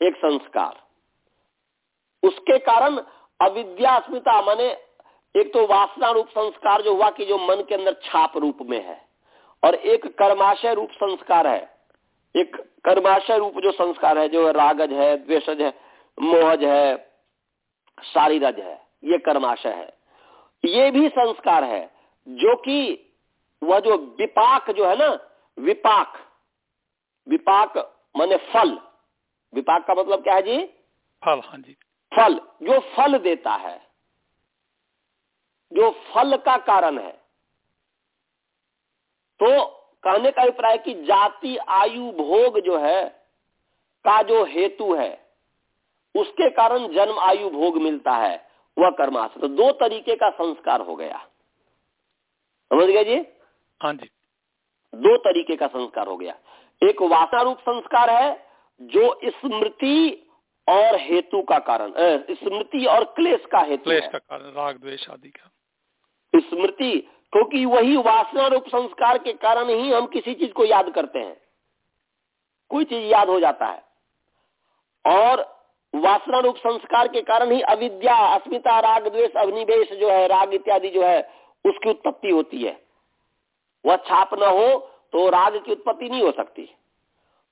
[SPEAKER 1] एक संस्कार। उसके कारण अविद्या अस्मिता माने एक तो वासना रूप संस्कार जो हुआ कि जो मन के अंदर छाप रूप में है और एक कर्माशय रूप संस्कार है। एक कर्माशय रूप जो संस्कार है जो रागज है द्वेषज है मोहज है शारीरज है ये कर्माशय है। ये भी संस्कार है जो कि वह जो विपाक जो है ना विपाक विपाक माने फल। विपाक का मतलब क्या है जी?
[SPEAKER 2] फल हाँ जी।
[SPEAKER 1] फल जो फल देता है। जो फल का कारण है। तो कहने का अभिप्राय कि जाति आयु भोग जो है का जो हेतु है उसके कारण जन्म आयु भोग मिलता है वह कर्माश तो दो तरीके का संस्कार हो गया। समझ गया जी?
[SPEAKER 2] हाँ जी।
[SPEAKER 1] दो तरीके का संस्कार हो गया। एक वासना रूप संस्कार है जो स्मृति और हेतु का कारण स्मृति और क्लेश का हेतु
[SPEAKER 2] क्लेश का कारण राग द्वेष आदि का।
[SPEAKER 1] स्मृति क्योंकि वही वासना रूप संस्कार के कारण ही हम किसी चीज़ को याद करते हैं। कोई चीज़ याद हो जाता है। और वासना रूप संस्कार के कारण ही अविद्या, अस्मिता, राग, द्वेष, अग्निवेश जो है, राग इत्यादि जो है, उसकी उत्पत्ति होती है। वह छाप न हो तो राग की उत्पत्ति नहीं हो सकती।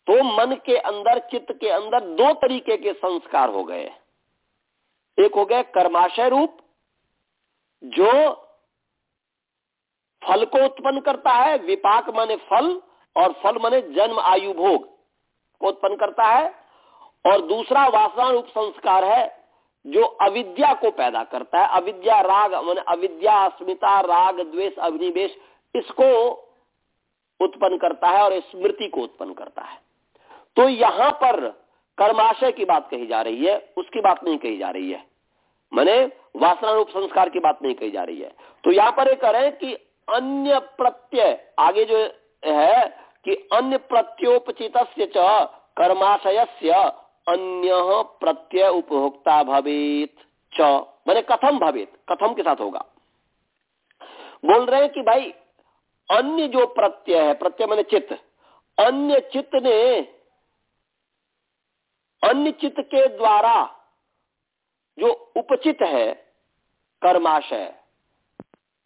[SPEAKER 1] तो मन के अंदर, चित्त के अंदर दो तरीके के संस्कार हो गए। एक हो गए कर्माशय रूप, जो फल को उत्पन्न करता है, विपाक माने फल, और फल माने जन्म, आयु, भोग को उत्पन्न करता है। और दूसरा वासना रूप संस्कार है, जो अविद्या को पैदा करता है। अविद्या, राग, माने अविद्या, अस्मिता, राग, द्वेष अभिनिवेश इसको उत्पन्न करता है और स्मृति को उत्पन्न करता है। तो यहाँ पर कर्माशय की बात कही जा रही है, उसकी बात नहीं कही जा रही है। मैंने वासना रूप संस्कार की बात नहीं कही जा रही है। तो यहाँ पर एक करें कि अन्य प्रत्यय, आगे जो है कि अन्य प्रत्योपचित कर्माशय अन्य प्रत्यय उपभोक्ता भवेत। च। मैंने कथम भवेत। कथम के साथ होगा। बोल रहे हैं कि भाई, अन्य जो प्रत्यय है, प्रत्यय मैंने चित्त। अन्य चित्त ने, अन्य चित्त के द्वारा जो उपचित है, कर्माशय,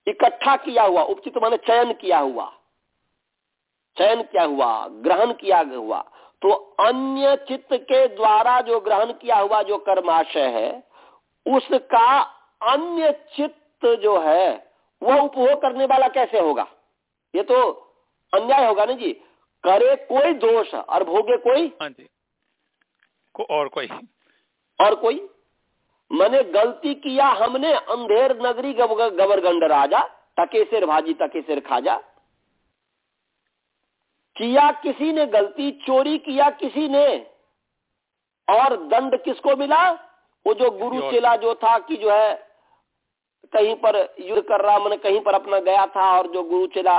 [SPEAKER 1] इकट्ठा किया हुआ, उपचित माने चयन किया हुआ, चयन किया हुआ, ग्रहण किया हुआ तो अन्य चित्त के द्वारा जो ग्रहण किया हुआ जो कर्माशय है उसका अन्य चित्त जो है वह उपभोग करने वाला कैसे होगा? ये तो अन्याय होगा ना जी। करे कोई दोष और भोगे कोई?
[SPEAKER 2] हाँ जी। को और कोई।
[SPEAKER 1] और कोई? मैंने गलती किया हमने अंधेर नगरी गवर्गंड राजा तके सिर भाजी तके सिर खाजा। किया किसी ने गलती चोरी किया किसी ने? और दंड किसको मिला? वो जो गुरु चेला जो था कि जो है कहीं पर युद्ध कर रहा मैंने कहीं पर अपना गया था और जो गुरु चेला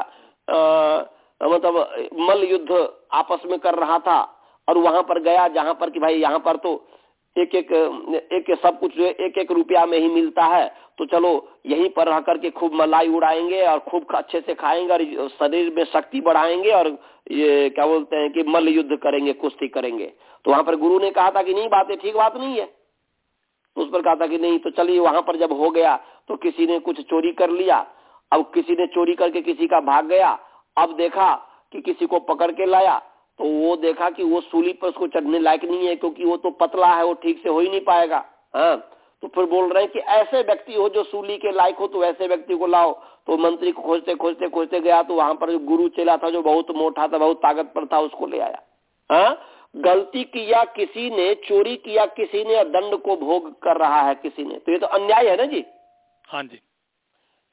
[SPEAKER 1] मतलब मल युद्ध आपस में कर रहा था और वहाँ पर गया जहाँ पर कि भाई यहाँ पर तो एक एक एक सब कुछ एक एक रुपया में ही मिलता है। तो चलो, यहीं पर रह करके खूब मलाई उड़ाएँगे और खूब अच्छे से खाएँगे और शरीर में शक्ति बढ़ाएँगे और ये क्या बोलते हैं कि मल्ल युद्ध करेंगे, कुश्ती करेंगे। तो वहाँ पर गुरु ने कहा था कि नहीं, बात ठीक बात नहीं है। उस पर कहा था कि नहीं तो चलिए वहाँ पर जब हो गया तो किसी ने कुछ चोरी कर लिया। अब किसी ने चोरी करके किसी का भाग गया। अब देखा कि किसी को पकड़ के लाया। तो वो देखा कि वो सूली पर उसको चढ़ने लायक नहीं है क्योंकि वो तो पतला है वो ठीक से हो ही नहीं पाएगा। हाँ तो फिर बोल रहे हैं कि ऐसे व्यक्ति हो जो सूली के लायक हो तो ऐसे व्यक्ति को लाओ। तो मंत्री को खोजते खोजते खोजते गया तो वहाँ पर गुरु चेला था जो बहुत मोटा था बहुत ताकत पर था उसको ले आया। हाँ गलती किया किसी ने चोरी किया किसी ने और दंड को भोग कर रहा है किसी ने? तो ये तो अन्याय है ना जी?
[SPEAKER 2] हाँ जी।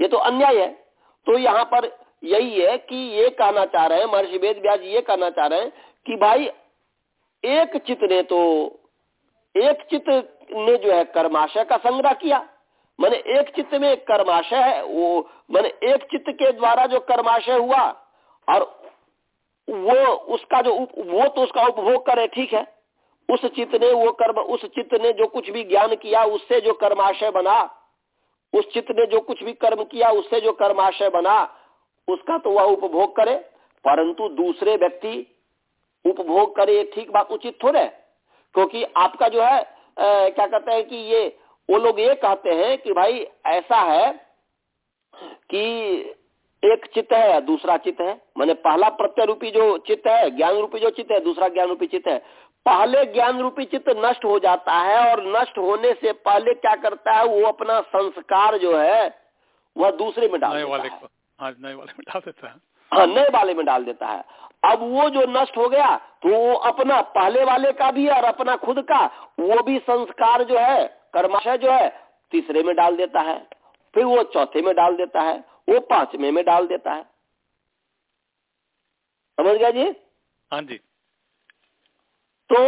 [SPEAKER 1] ये तो अन्याय है। तो यहाँ पर यही है कि ये कहना चाह रहे हैं, महर्षि वेद व्यास ये कहना चाह रहे हैं कि भाई, एक चित्त ने तो एक चित्त ने जो है कर्माशय का संग्रह किया। मैंने एक चित्त में कर्माशय है, वो, मैंने एक चित्त के द्वारा जो कर्माशय हुआ, और वो, उसका जो वो तो उसका उपभोग करे, ठीक है। उस चित्त ने वो कर्म, उस चित्त ने जो कुछ भी ज्ञान किया, उससे जो कर्माशय बना, उस चित्त ने जो कुछ भी कर्म किया, उससे जो कर्माशय बना उसका तो वह उपभोग करे परंतु दूसरे व्यक्ति उपभोग करे ठीक बात उचित थोड़े क्योंकि आपका जो है आ, क्या कहते हैं कि ये वो लोग ये कहते हैं कि भाई ऐसा है कि एक चित्त है दूसरा चित्त है। मैंने पहला प्रत्यय रूपी जो चित्त है ज्ञान रूपी जो चित्त है दूसरा ज्ञान रूपी चित्त है। पहले ज्ञान रूपी चित्त नष्ट हो जाता है और नष्ट होने से पहले क्या करता है वो अपना संस्कार जो है वह दूसरे में डाल देता है।
[SPEAKER 2] हाँ नए वाले में डाल देता है।
[SPEAKER 1] हाँ नए वाले में डाल देता है। अब वो जो नष्ट हो गया तो वो अपना पहले वाले का भी और अपना खुद का वो भी संस्कार जो है कर्माशय जो है तीसरे में डाल देता है। फिर वो चौथे में डाल देता है वो पांचवे में डाल देता है। समझ गया जी?
[SPEAKER 2] हाँ जी।
[SPEAKER 1] तो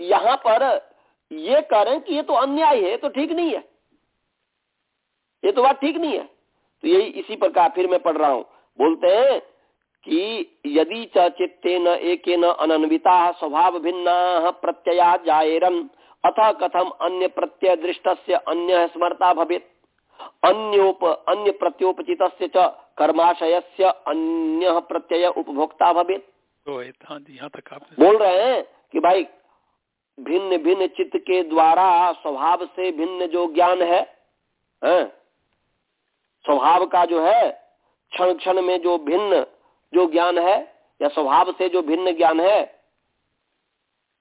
[SPEAKER 1] यहाँ पर ये कह रहे हैं कि ये तो अन्याय है तो ठीक नहीं है। ये तो बात ठीक नहीं है। तो यही इसी प्रकार फिर मैं पढ़ रहा हूँ। बोलते हैं कि यदि चित्ते न एक न अनन्विता स्वभाव भिन्ना प्रत्यया जाएरन अथ कथम अन्य प्रत्यय दृष्ट अन्य स्मरता भवेत। अन्योप अन्य प्रत्योपचित कर्माशय से अन्य प्रत्यय उपभोक्ता भवेत।
[SPEAKER 2] जी यहाँ तक
[SPEAKER 1] आप बोल रहे हैं कि भाई भिन्न भिन्न चित्त के द्वारा स्वभाव से भिन्न जो ज्ञान है, है स्वभाव का जो है, क्षण क्षण में जो भिन्न जो ज्ञान है, या स्वभाव से जो भिन्न ज्ञान है,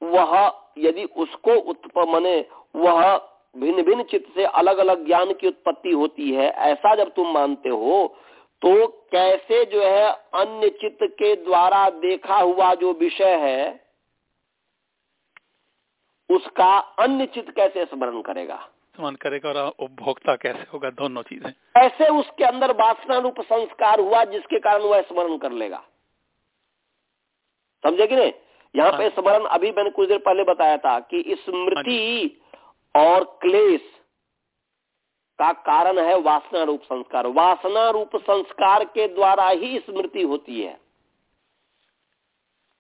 [SPEAKER 1] वह यदि उसको उत्पन्न मने वह भिन्न भिन्न चित्त से अलग अलग ज्ञान की उत्पत्ति होती है, ऐसा जब तुम मानते हो तो कैसे जो है अन्य चित्त के द्वारा देखा हुआ जो विषय है, उसका अन्य चित्त कैसे स्मरण करेगा?
[SPEAKER 2] स्मरण करेगा और उपभोक्ता कैसे होगा? दोनों चीज़ें।
[SPEAKER 1] ऐसे उसके अंदर वासना रूप संस्कार हुआ जिसके कारण वह स्मरण कर लेगा। समझे कि नहीं? यहाँ पे हाँ। स्मरण अभी मैंने कुछ देर पहले बताया था कि स्मृति हाँ और क्लेश का कारण है वासना रूप संस्कार। वासना रूप संस्कार के द्वारा ही स्मृति होती है।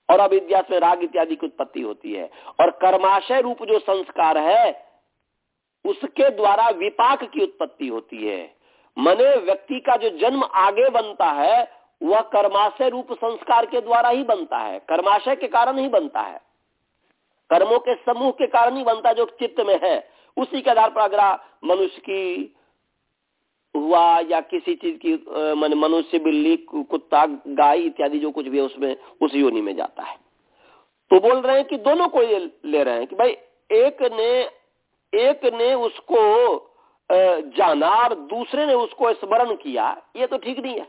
[SPEAKER 1] और अविद्या से राग इत्यादि की उत्पत्ति होती है। और कर्माशय रूप जो संस्कार है उसके द्वारा विपाक की उत्पत्ति होती है। मने व्यक्ति का जो जन्म आगे बनता है, वह कर्माशय रूप संस्कार के द्वारा ही बनता है। कर्माशय के कारण ही बनता है। कर्मों के समूह के कारण ही बनता है, जो चित्त में है। उसी के आधार पर अगर मनुष्य की हुआ या किसी चीज़ की मन मनुष्य, बिल्ली कुत्ता, गाय इत्यादि जो कुछ भी है, उसमें, उस योनि में जाता है। तो बोल रहे हैं कि दोनों को ले रहे हैं कि भाई, एक ने एक ने उसको जाना और दूसरे ने उसको स्मरण किया ये तो ठीक नहीं है।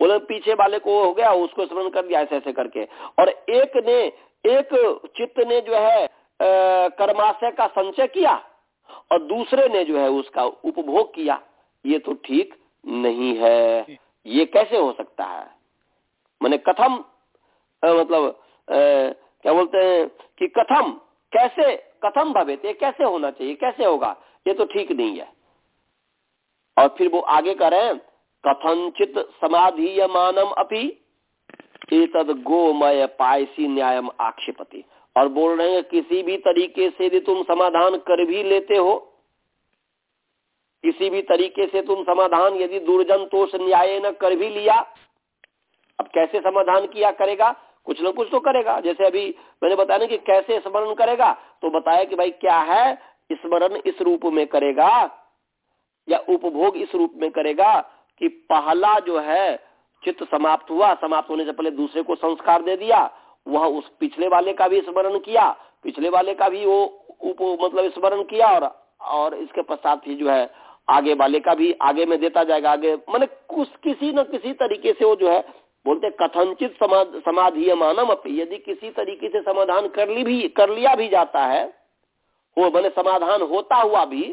[SPEAKER 1] बोले पीछे वाले को हो गया उसको स्मरण कर दिया ऐसे ऐसे करके। और एक ने एक चित्त ने जो है कर्माशय का संचय किया और दूसरे ने जो है उसका उपभोग किया। ये तो ठीक नहीं है। ये कैसे हो सकता है? मैंने कथम मतलब आ, क्या बोलते हैं कि कथम कैसे कथम भवे ये कैसे होना चाहिए, कैसे होगा? ये तो ठीक नहीं है। और फिर वो आगे करें कथनचित समाधीय मानम अपी तद गोमय पायसी न्यायम आक्षेपति। और बोल रहे हैं, किसी भी तरीके से यदि तुम समाधान कर भी लेते हो, किसी भी तरीके से तुम समाधान यदि दुर्जन तोष न्याय न कर भी लिया, अब कैसे समाधान किया करेगा? कुछ ना कुछ तो करेगा। जैसे अभी मैंने बताया ना कि कैसे स्मरण करेगा तो बताया कि भाई क्या है? स्मरण इस रूप में करेगा या उपभोग इस रूप में करेगा कि पहला जो है, चित्त समाप्त हुआ, समाप्त होने से पहले दूसरे को संस्कार दे दिया, वह उस पिछले वाले का भी स्मरण किया, पिछले वाले का भी वो उप मतलब स्मरण किया और और इसके पश्चात ही जो है, आगे वाले का भी आगे में देता जाएगा, आगे मैंने कुछ किसी न किसी तरीके से वो जो है बोलते कथनचित समाधि मानम अपनी यदि किसी तरीके से समाधान कर ली भी, कर लिया भी जाता है वो मैंने समाधान होता हुआ भी,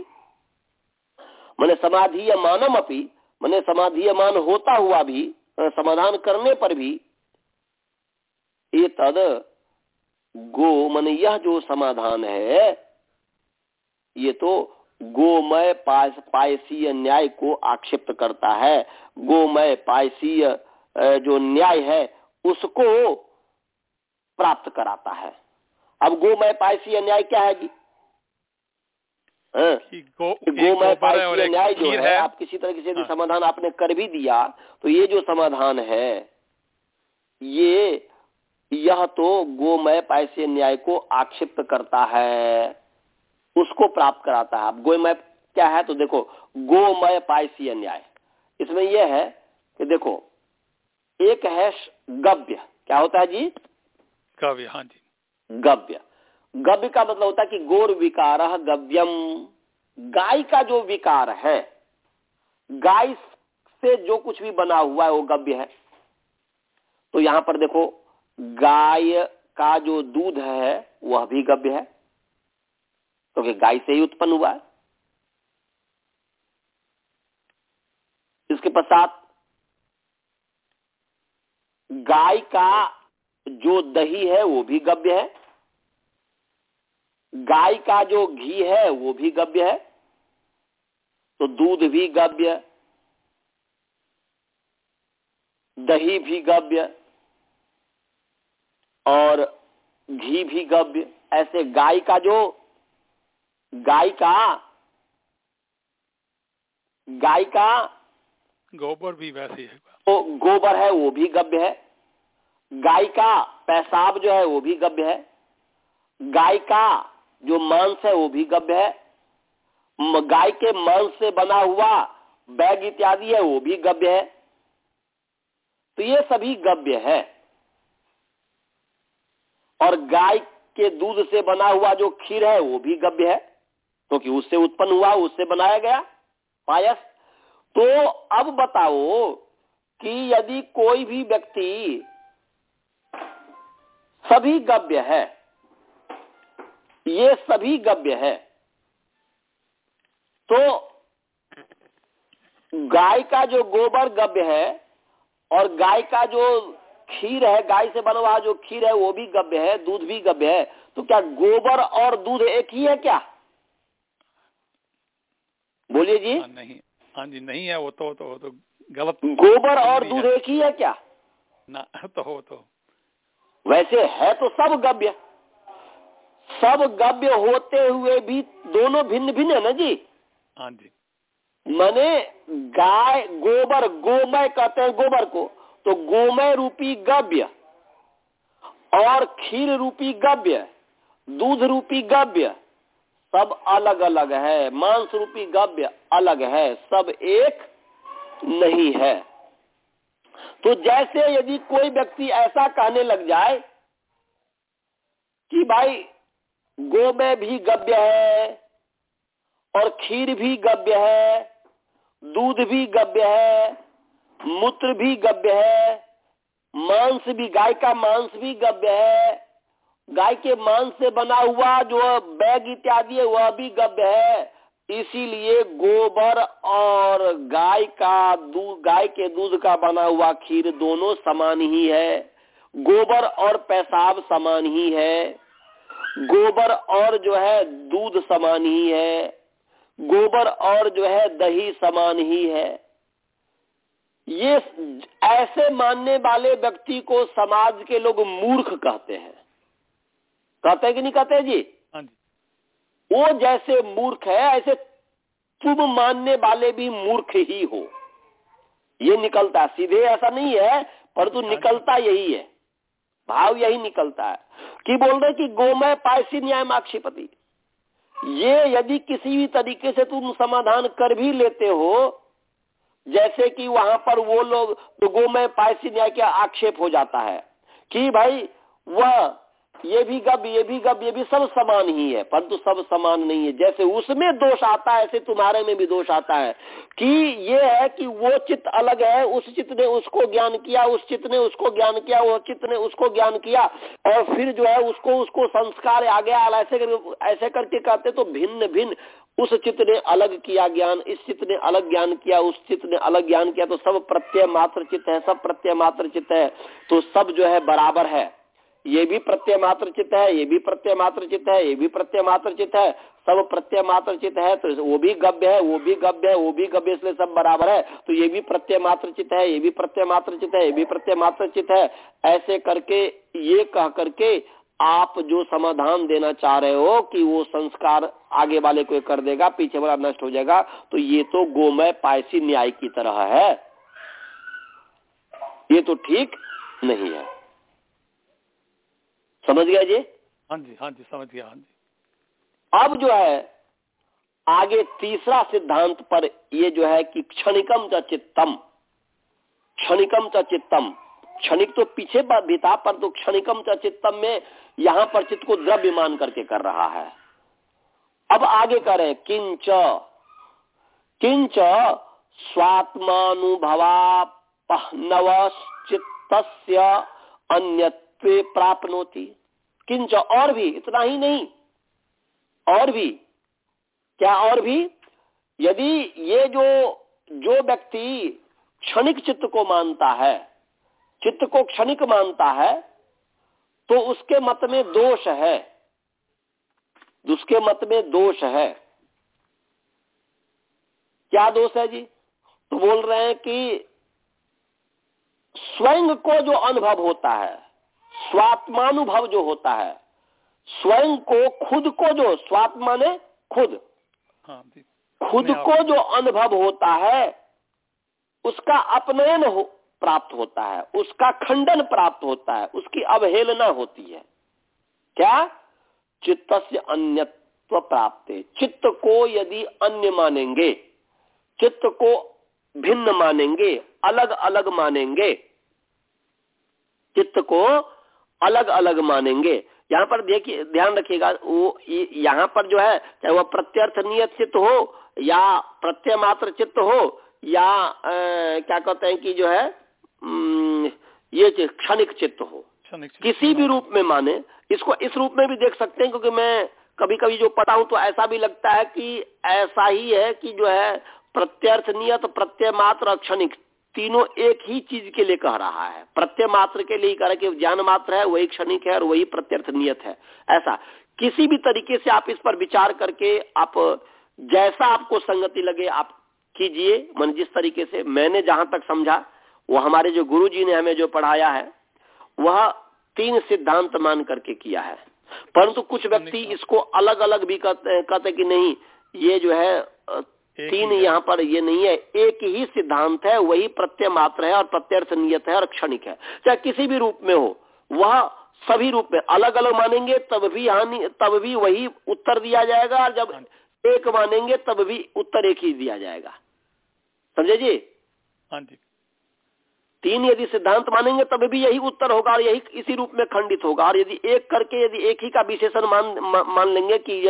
[SPEAKER 1] मैंने समाधि मानम अपी मैंने समाधि मान होता हुआ भी समाधान करने पर भी, ये तद गो, मन यह जो समाधान है, ये तो गोमय पायसीय न्याय को आक्षिप्त करता है। गोमय पायसीय जो न्याय है उसको प्राप्त कराता है। अब गो गोमय पायसी न्याय क्या है जी? हाँ? गो, गोमय पायसीय न्याय जो है, है। आप किसी तरह से हाँ। समाधान आपने कर भी दिया तो ये जो समाधान है ये यह तो गोमय पायसी न्याय को आक्षिप्त करता है उसको प्राप्त कराता है। अब गोमय क्या है तो देखो गोमय पायसी न्याय इसमें यह है कि देखो एक है गव्य। क्या होता है जी?
[SPEAKER 2] गव्य हाँ जी।
[SPEAKER 1] गव्य। गव्य का मतलब होता है कि गोर विकार गव्यम। गाय का जो विकार है गाय से जो कुछ भी बना हुआ है वो गव्य है। तो यहाँ पर देखो गाय का जो दूध है वह भी गव्य है। क्योंकि तो गाय से ही उत्पन्न हुआ है। इसके पश्चात गाय का जो दही है, वो भी गव्य है। गाय का जो घी है, वो भी गव्य है। तो दूध भी गव्य, दही भी गव्य और घी भी गव्य। ऐसे गाय का जो, गाय का गाय का
[SPEAKER 2] गोबर भी वैसे है
[SPEAKER 1] तो गोबर है, वो भी गव्य है। गाय का पेशाब जो है, वो भी गव्य है। गाय का जो मांस है, वो भी गव्य है। गाय के मांस से बना हुआ बैग इत्यादि है, वो भी गव्य है। तो ये सभी गव्य है। और गाय के दूध से बना हुआ जो खीर है, वो भी गव्य है। क्योंकि तो उससे उत्पन्न हुआ, उससे बनाया गया पायस। तो अब बताओ कि यदि कोई भी व्यक्ति सभी गव्य है ये सभी गव्य है तो गाय का जो गोबर गव्य है और गाय का जो खीर है गाय से बना हुआ जो खीर है वो भी गव्य है दूध भी गव्य है तो क्या गोबर और दूध एक ही है क्या? बोलिए जी।
[SPEAKER 2] हाँ नहीं। हाँ जी नहीं है वो तो वो तो, वो तो गलत
[SPEAKER 1] गोबर और दूध एक ही है क्या?
[SPEAKER 2] ना तो हो तो।
[SPEAKER 1] वैसे है तो सब गव्य। सब गव्य होते हुए भी दोनों भिन्न भिन्न है ना जी?
[SPEAKER 2] हाँ जी।
[SPEAKER 1] मैंने गाय गोबर गोमय कहते हैं गोबर को तो गोमय रूपी गव्य और खीर रूपी गव्य दूध रूपी गव्य सब अलग अलग है। मांस रूपी गव्य अलग है। सब एक नहीं है। तो जैसे यदि कोई व्यक्ति ऐसा कहने लग जाए कि भाई गोमय भी गव्य है और खीर भी गव्य है, दूध भी गव्य है, मूत्र भी गव्य है, मांस भी, गाय का मांस भी गव्य है, गाय के मांस से बना हुआ जो बैग इत्यादि है, वह भी गव्य है। इसीलिए गोबर और गाय का दूध गाय के दूध का बना हुआ खीर दोनों समान ही है। गोबर और पेशाब समान ही है। गोबर और जो है दूध समान ही है। गोबर और जो है दही समान ही है। ये ऐसे मानने वाले व्यक्ति को समाज के लोग मूर्ख कहते हैं। कहते हैं कि नहीं कहते जी? वो जैसे मूर्ख है ऐसे तुम मानने वाले भी मूर्ख ही हो। ये निकलता सीधे ऐसा नहीं है परंतु हाँ निकलता यही है। भाव यही निकलता है कि बोल रहे कि गोमय पायसी न्याय माक्षिपति। ये यदि किसी भी तरीके से तुम समाधान कर भी लेते हो जैसे कि वहाँ पर वो लोग तो गोमय पायसी न्याय का आक्षेप हो जाता है कि भाई वह ये भी गब, ये भी गब, ये भी सब समान ही है, परंतु सब समान नहीं है। जैसे उसमें दोष आता है, ऐसे तुम्हारे में भी दोष आता है। कि ये है कि वो चित्त अलग है, उस चित्त ने उसको ज्ञान किया, उस चित्त ने उसको ज्ञान किया, वो चित्त ने उसको ज्ञान किया, और फिर जो है उसको उसको संस्कार आ गया ऐसे करके ऐसे करके कहते तो भिन्न भिन्न। उस चित्त ने अलग किया ज्ञान, इस चित्त ने अलग ज्ञान किया, उस चित्त ने अलग ज्ञान किया तो सब प्रत्यय मात्र चित्त है, सब प्रत्यय मात्र चित्त है तो सब जो है बराबर है। ये भी प्रत्यय मात्र चित्त है, ये भी प्रत्यय मात्र चित्त है, ये भी प्रत्यय मात्र चित्त है, सब प्रत्यय मात्र चित्त है तो वो भी गव्य है, वो भी गव्य है, वो भी गव्य इसलिए सब बराबर है तो ये भी प्रत्यय मात्र चित्त है, ये भी प्रत्यय मात्र चित्त है, ये भी प्रत्यय मात्र चित्त है, ऐसे करके ये कह करके आप जो समाधान देना चाह रहे हो कि वो संस्कार आगे वाले को कर देगा, पीछे वाला नष्ट हो जाएगा तो ये तो गोमय पायसी न्याय की तरह है। ये तो ठीक नहीं है। समझ गया जी?
[SPEAKER 2] हाँ जी हाँ जी समझ गया हाँ जी।
[SPEAKER 1] अब जो है आगे तीसरा सिद्धांत पर ये जो है कि क्षणिकम च चित्तम। क्षणिकम च चित्तम। क्षणिक तो पीछे भी था पर तो क्षणिकम च चित्तम में यहाँ पर चित्त को द्रव्य मान करके कर रहा है। अब आगे करें किंच। किंच स्वात्मानुभवापहनवश्चित्त अन्यत्वे प्राप्नोति। किंच और भी, इतना ही नहीं। और भी, क्या और भी? यदि ये जो जो व्यक्ति क्षणिक चित्त को मानता है, चित्त को क्षणिक मानता है तो उसके मत में दोष है। उसके मत में दोष है। क्या दोष है जी? तो बोल रहे हैं कि स्वयं को जो अनुभव होता है स्वात्मानुभव जो होता है स्वयं को खुद को जो स्वात्मा ने खुद हाँ, खुद को जो अनुभव होता है उसका अपनयन हो प्राप्त होता है उसका खंडन प्राप्त होता है उसकी अवहेलना होती है। क्या? चित्त से अन्यत्व प्राप्त। चित्त को यदि अन्य मानेंगे चित्त को भिन्न मानेंगे अलग अलग मानेंगे चित्त को अलग अलग मानेंगे। यहाँ पर देखिए ध्यान रखिएगा वो यहाँ पर जो है चाहे वह प्रत्यर्थ नियत चित्त हो या प्रत्यय मात्र चित्त हो या आ, क्या कहते हैं कि जो है ये क्षणिक चित्त हो। किसी भी रूप में माने इसको इस रूप में भी देख सकते हैं क्योंकि मैं कभी कभी जो पढ़ा हूँ तो ऐसा भी लगता है कि ऐसा ही है कि जो है प्रत्यर्थ नियत प्रत्यय मात्र क्षणिक तीनों एक ही चीज़ के लिए कह रहा है। प्रत्यय मात्र के लिए कह रहा है कि ज्ञान मात्र है वही क्षणिक है और वही प्रत्यर्थ नियत है। ऐसा। किसी भी तरीके से आप इस पर विचार करके आप जैसा आपको संगति लगे आप कीजिए। मन जिस तरीके से मैंने जहाँ तक समझा वो हमारे जो गुरु जी ने हमें जो पढ़ाया है वह तीन सिद्धांत मान करके किया है। परंतु कुछ व्यक्ति इसको अलग अलग भी कहते कहते कि नहीं ये जो है तीन यहाँ पर ये नहीं है। एक ही सिद्धांत है वही प्रत्यय मात्र है और प्रत्यर्थ नियत है और क्षणिक है। चाहे किसी भी रूप में हो वह सभी रूप में अलग अलग मानेंगे तब भी हानि तब भी वही उत्तर दिया जाएगा और जब एक मानेंगे तब भी उत्तर एक ही दिया जाएगा। समझे जी? हाँ जी। तीन यदि सिद्धांत मानेंगे तब भी यही उत्तर होगा और यही इसी रूप में खंडित होगा। और यदि एक करके यदि एक ही का विशेषण मान मान लेंगे कि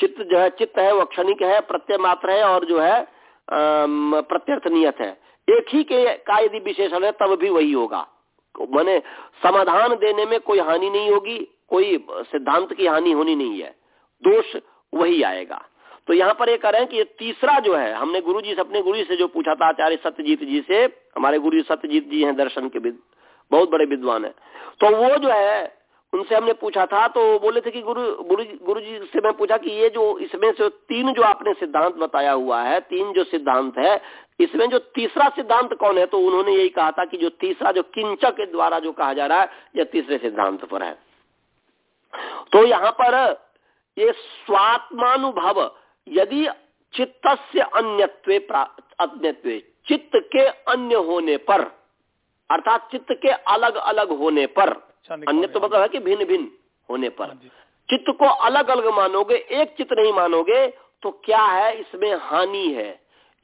[SPEAKER 1] चित्त जो है, चित्त है वह क्षणिक है, प्रत्यय मात्र है और जो है प्रत्यर्थ नियत है। एक ही के का यदि विशेषण है, तब भी वही होगा। मैंने समाधान देने में कोई हानि नहीं होगी, कोई सिद्धांत की हानि होनी नहीं है। दोष वही आएगा। तो यहाँ पर ये कह रहे हैं कि ये तीसरा जो है, हमने गुरु जी से, अपने गुरु से जो पूछा था आचार्य सत्यजीत जी से, हमारे गुरु जी सत्यजीत जी हैं दर्शन के बहुत बड़े विद्वान है। तो वो जो है, उनसे हमने पूछा था तो बोले थे कि गुरु गुरु गुरु जी से मैं पूछा कि ये जो इसमें से तीन जो आपने सिद्धांत बताया हुआ है, तीन जो सिद्धांत है, इसमें जो तीसरा सिद्धांत कौन है? तो उन्होंने यही कहा था कि जो तीसरा जो किंचक के द्वारा जो कहा जा रहा है, यह तीसरे सिद्धांत पर है। तो यहाँ पर ये स्वात्मानुभव यदि चित्त से अन्यत्वे अन्यत्वे चित्त के अन्य होने पर अर्थात चित्त के अलग अलग होने पर अन्य तो मतलब है कि भिन्न भिन्न होने पर। हाँ चित्त को अलग अलग मानोगे एक चित्त नहीं मानोगे तो क्या है इसमें हानि है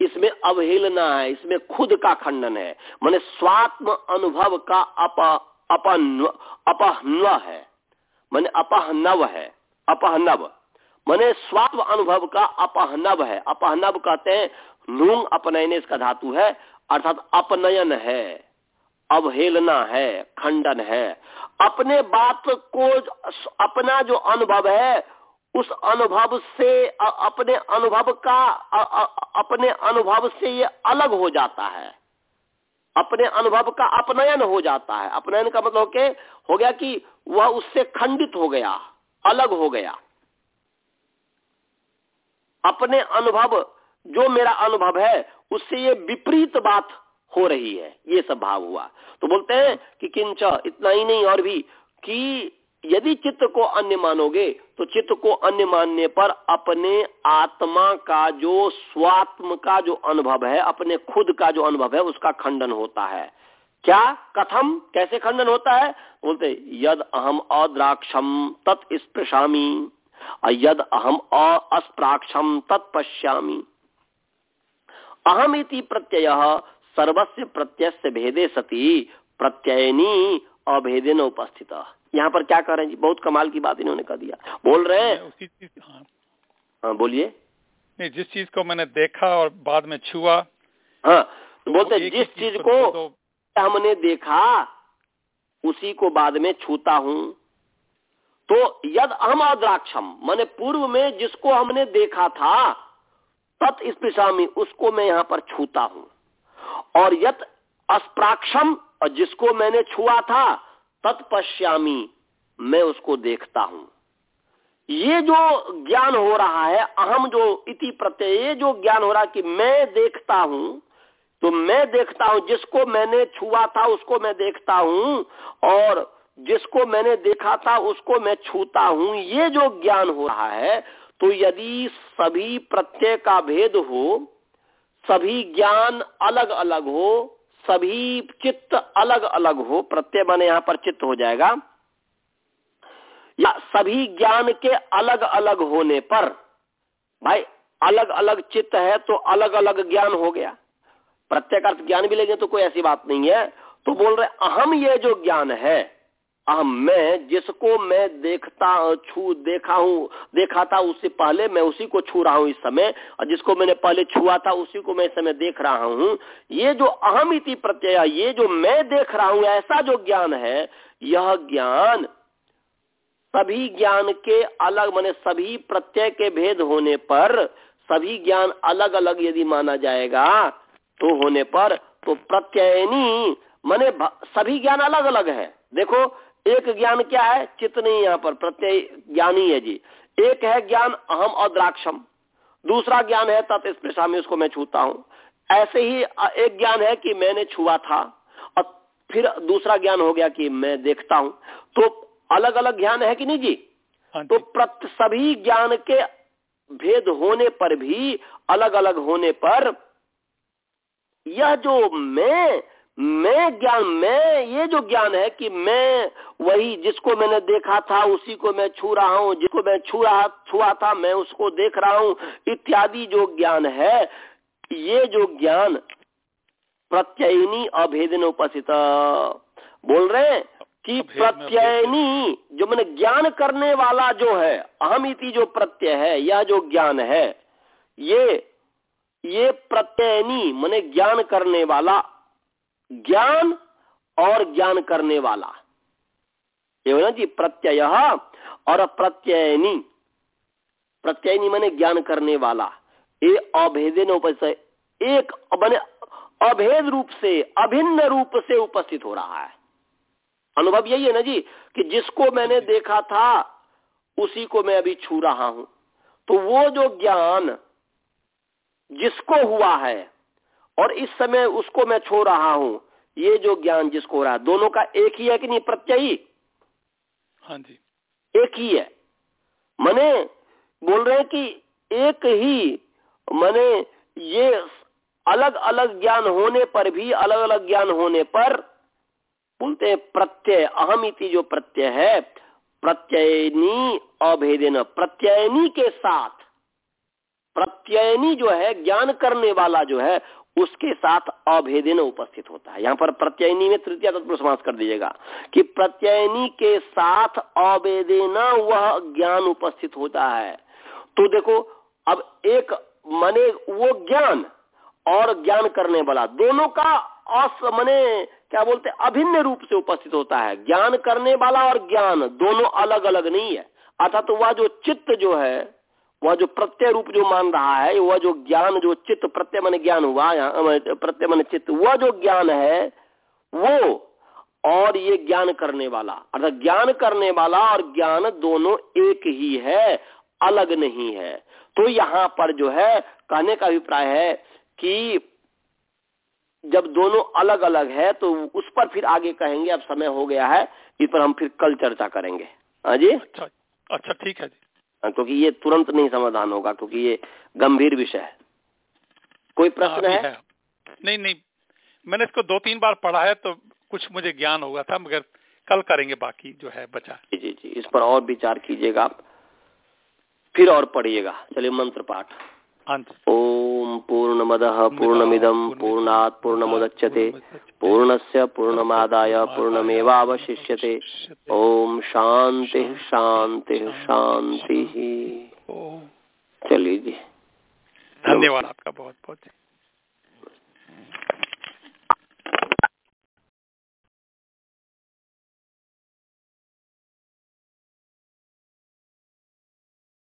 [SPEAKER 1] इसमें अवहेलना है इसमें खुद का खंडन है। माने स्वात्म अनुभव का अप अपहनव है। माने अपहनव है अपहनव मने स्वात्व अनुभव का अपहनव है। अपहनव कहते हैं नूंग अपनयने इसका धातु है, अर्थात अपनयन है, अवहेलना है, खंडन है। अपने बात को अपना जो अनुभव है, उस अनुभव से अपने अनुभव का अपने अनुभव से ये अलग हो जाता है। अपने अनुभव का अपनयन हो जाता है। अपनयन का मतलब के, हो गया कि वह उससे खंडित हो गया, अलग हो गया। अपने अनुभव, जो मेरा अनुभव है, उससे ये विपरीत बात हो रही है। ये सब भाव हुआ। तो बोलते हैं कि किंच, इतना ही नहीं और भी, कि यदि चित्त को अन्य मानोगे तो चित्त को अन्य मानने पर अपने आत्मा का जो स्वात्म का जो अनुभव है, अपने खुद का जो अनुभव है, उसका खंडन होता है। क्या? कथम? कैसे खंडन होता है? बोलते यद अहम अद्राक्षम तत्स्पृशामी यद अहम अस्प्राक्षम तत्पश्यामी। अहम इति प्रत्यय सर्वस्व प्रत्यय भेदे सती प्रत्ययनी अभेदन उपस्थित। यहाँ पर क्या कर रहे हैं जी? बहुत कमाल की बात इन्होंने कर दिया। बोल रहे हैं? उसी चीज़ हाँ, हाँ बोलिए।
[SPEAKER 2] नहीं जिस चीज़ को मैंने देखा और बाद में छुआ
[SPEAKER 1] हाँ तो बोलते जिस चीज़ को तो... हमने देखा उसी को बाद में छूता हूँ। तो यद अहम अद्राक्षम मैंने पूर्व में जिसको हमने देखा था, तत् स्पृशामी उसको मैं यहाँ पर छूता हूँ। और यत अस्प्राक्षम, और जिसको मैंने छुआ था तत्पश्यामी मैं उसको देखता हूँ। ये जो ज्ञान हो रहा है, अहम जो इति प्रत्यय, ये जो ज्ञान हो रहा है कि मैं देखता हूँ तो मैं देखता हूँ, जिसको मैंने छुआ था, उसको मैं देखता हूँ, और जिसको मैंने देखा था, उसको मैं छूता हूँ। ये जो ज्ञान हो रहा है तो यदि सभी प्रत्यय का भेद हो, सभी ज्ञान अलग अलग हो, सभी चित्त अलग अलग हो, प्रत्यय बने यहाँ पर चित्त हो जाएगा, या सभी ज्ञान के अलग अलग होने पर, भाई अलग अलग चित्त है तो अलग अलग ज्ञान हो गया। प्रत्येक अर्थ ज्ञान भी लेंगे तो कोई ऐसी बात नहीं है। तो बोल रहे, अहम ये जो ज्ञान है मैं जिसको मैं देखता, छू, देखा हूँ, देखा था, उससे पहले मैं उसी को छू रहा हूँ इस समय, और जिसको मैंने पहले छुआ था, उसी को मैं इस समय देख रहा हूँ। ये जो अहम इति प्रत्यय, ये जो मैं देख रहा हूँ, ऐसा जो ज्ञान है, यह ज्ञान सभी ज्ञान के अलग, माने सभी प्रत्यय के भेद होने पर, सभी ज्ञान अलग अलग यदि माना जाएगा तो होने पर तो प्रत्ययनी माने सभी ज्ञान अलग अलग है। देखो एक ज्ञान क्या है? चित्त नहीं यहाँ पर प्रत्यय ज्ञानी है जी। एक है ज्ञान अहम और द्राक्षम। दूसरा ज्ञान है तत्स्पृशा में उसको मैं छूता हूँ। ऐसे ही एक ज्ञान है कि मैंने छुआ था और फिर दूसरा ज्ञान हो गया कि मैं देखता हूँ। तो अलग अलग ज्ञान है कि नहीं जी? हाँ तो प्रत सभी ज्ञान के भेद होने पर भी अलग अलग होने पर यह जो मैं मैं ज्ञान मैं ये जो ज्ञान है कि मैं वही जिसको मैंने देखा था उसी को मैं छू रहा हूँ जिसको मैं छू रहा छुआ था मैं उसको देख रहा हूँ इत्यादि जो ज्ञान है ये जो ज्ञान प्रत्ययनी अभेदन उपस्थित बोल रहे हैं कि प्रत्ययनी जो मैंने ज्ञान करने वाला जो है अहमिति जो प्रत्यय है यह जो ज्ञान है ये ये प्रत्ययनी मैंने ज्ञान करने वाला ज्ञान और ज्ञान करने वाला। ये ना जी, प्रत्यय और प्रत्ययनी। प्रत्ययनी मैंने ज्ञान करने वाला। ये अभेदन उपस्थित एक मैंने अभेद रूप से, अभिन्न रूप से उपस्थित हो रहा है। अनुभव यही है ना जी, कि जिसको मैंने देखा था, उसी को मैं अभी छू रहा हूँ। तो वो जो ज्ञान जिसको हुआ है और इस समय उसको मैं छो रहा हूँ। ये जो ज्ञान जिसको हो रहा दोनों का एक ही है कि नहीं? प्रत्ययी।
[SPEAKER 2] हाँ जी।
[SPEAKER 1] एक ही है। मने बोल रहे हैं कि एक ही मने ये अलग अलग ज्ञान होने पर भी अलग अलग ज्ञान होने पर बोलते हैं प्रत्यय अहमिति जो प्रत्यय है प्रत्ययनी अभेदन प्रत्ययनी के साथ प्रत्ययनी जो है ज्ञान करने वाला जो है उसके साथ अभेदन उपस्थित होता है। यहाँ पर प्रत्ययनी में तृतीय तत्व समास कर दीजिएगा कि प्रत्ययनी के साथ अभेदेना वह ज्ञान उपस्थित होता है। तो देखो, अब एक मने वो ज्ञान और ज्ञान करने वाला, दोनों का अस मने क्या बोलते, अभिन्न रूप से उपस्थित होता है। ज्ञान करने वाला और ज्ञान दोनों अलग अलग नहीं है। अर्थात तो वह जो चित्त जो है वह जो प्रत्यय रूप जो मान रहा है, वह जो ज्ञान, जो चित्त, प्रत्यय मन ज्ञान हुआ प्रत्यय मन चित्त, वह जो ज्ञान है, वो और ये ज्ञान करने वाला, अर्थात ज्ञान करने वाला और ज्ञान दोनों एक ही है, अलग नहीं है। तो यहाँ पर जो है, कहने का अभिप्राय है कि जब दोनों अलग अलग है तो उस पर फिर आगे कहेंगे, अब समय हो गया है, इस पर हम फिर कल चर्चा करेंगे। हाँ जी?
[SPEAKER 2] अच्छा अच्छा ठीक है जी।
[SPEAKER 1] क्योंकि ये तुरंत नहीं समाधान होगा क्योंकि ये गंभीर विषय है। कोई प्रश्न है?
[SPEAKER 2] है? नहीं नहीं। मैंने इसको दो तीन बार पढ़ा है तो कुछ मुझे ज्ञान होगा था मगर कल करेंगे बाकी जो है बचा।
[SPEAKER 1] जी जी जी। इस पर और विचार कीजिएगा आप। फिर और पढ़िएगा। चलिए मंत्र पाठ ओम पूर्णमद पूर्णमिदं पूर्णा पूर्णमुदच्यते पूर्णस्य पूर्णमादाय पूर्णमेवावशिष्यते। ओम शांति शांति शांति चलिए जी।
[SPEAKER 2] धन्यवाद आपका बहुत बहुत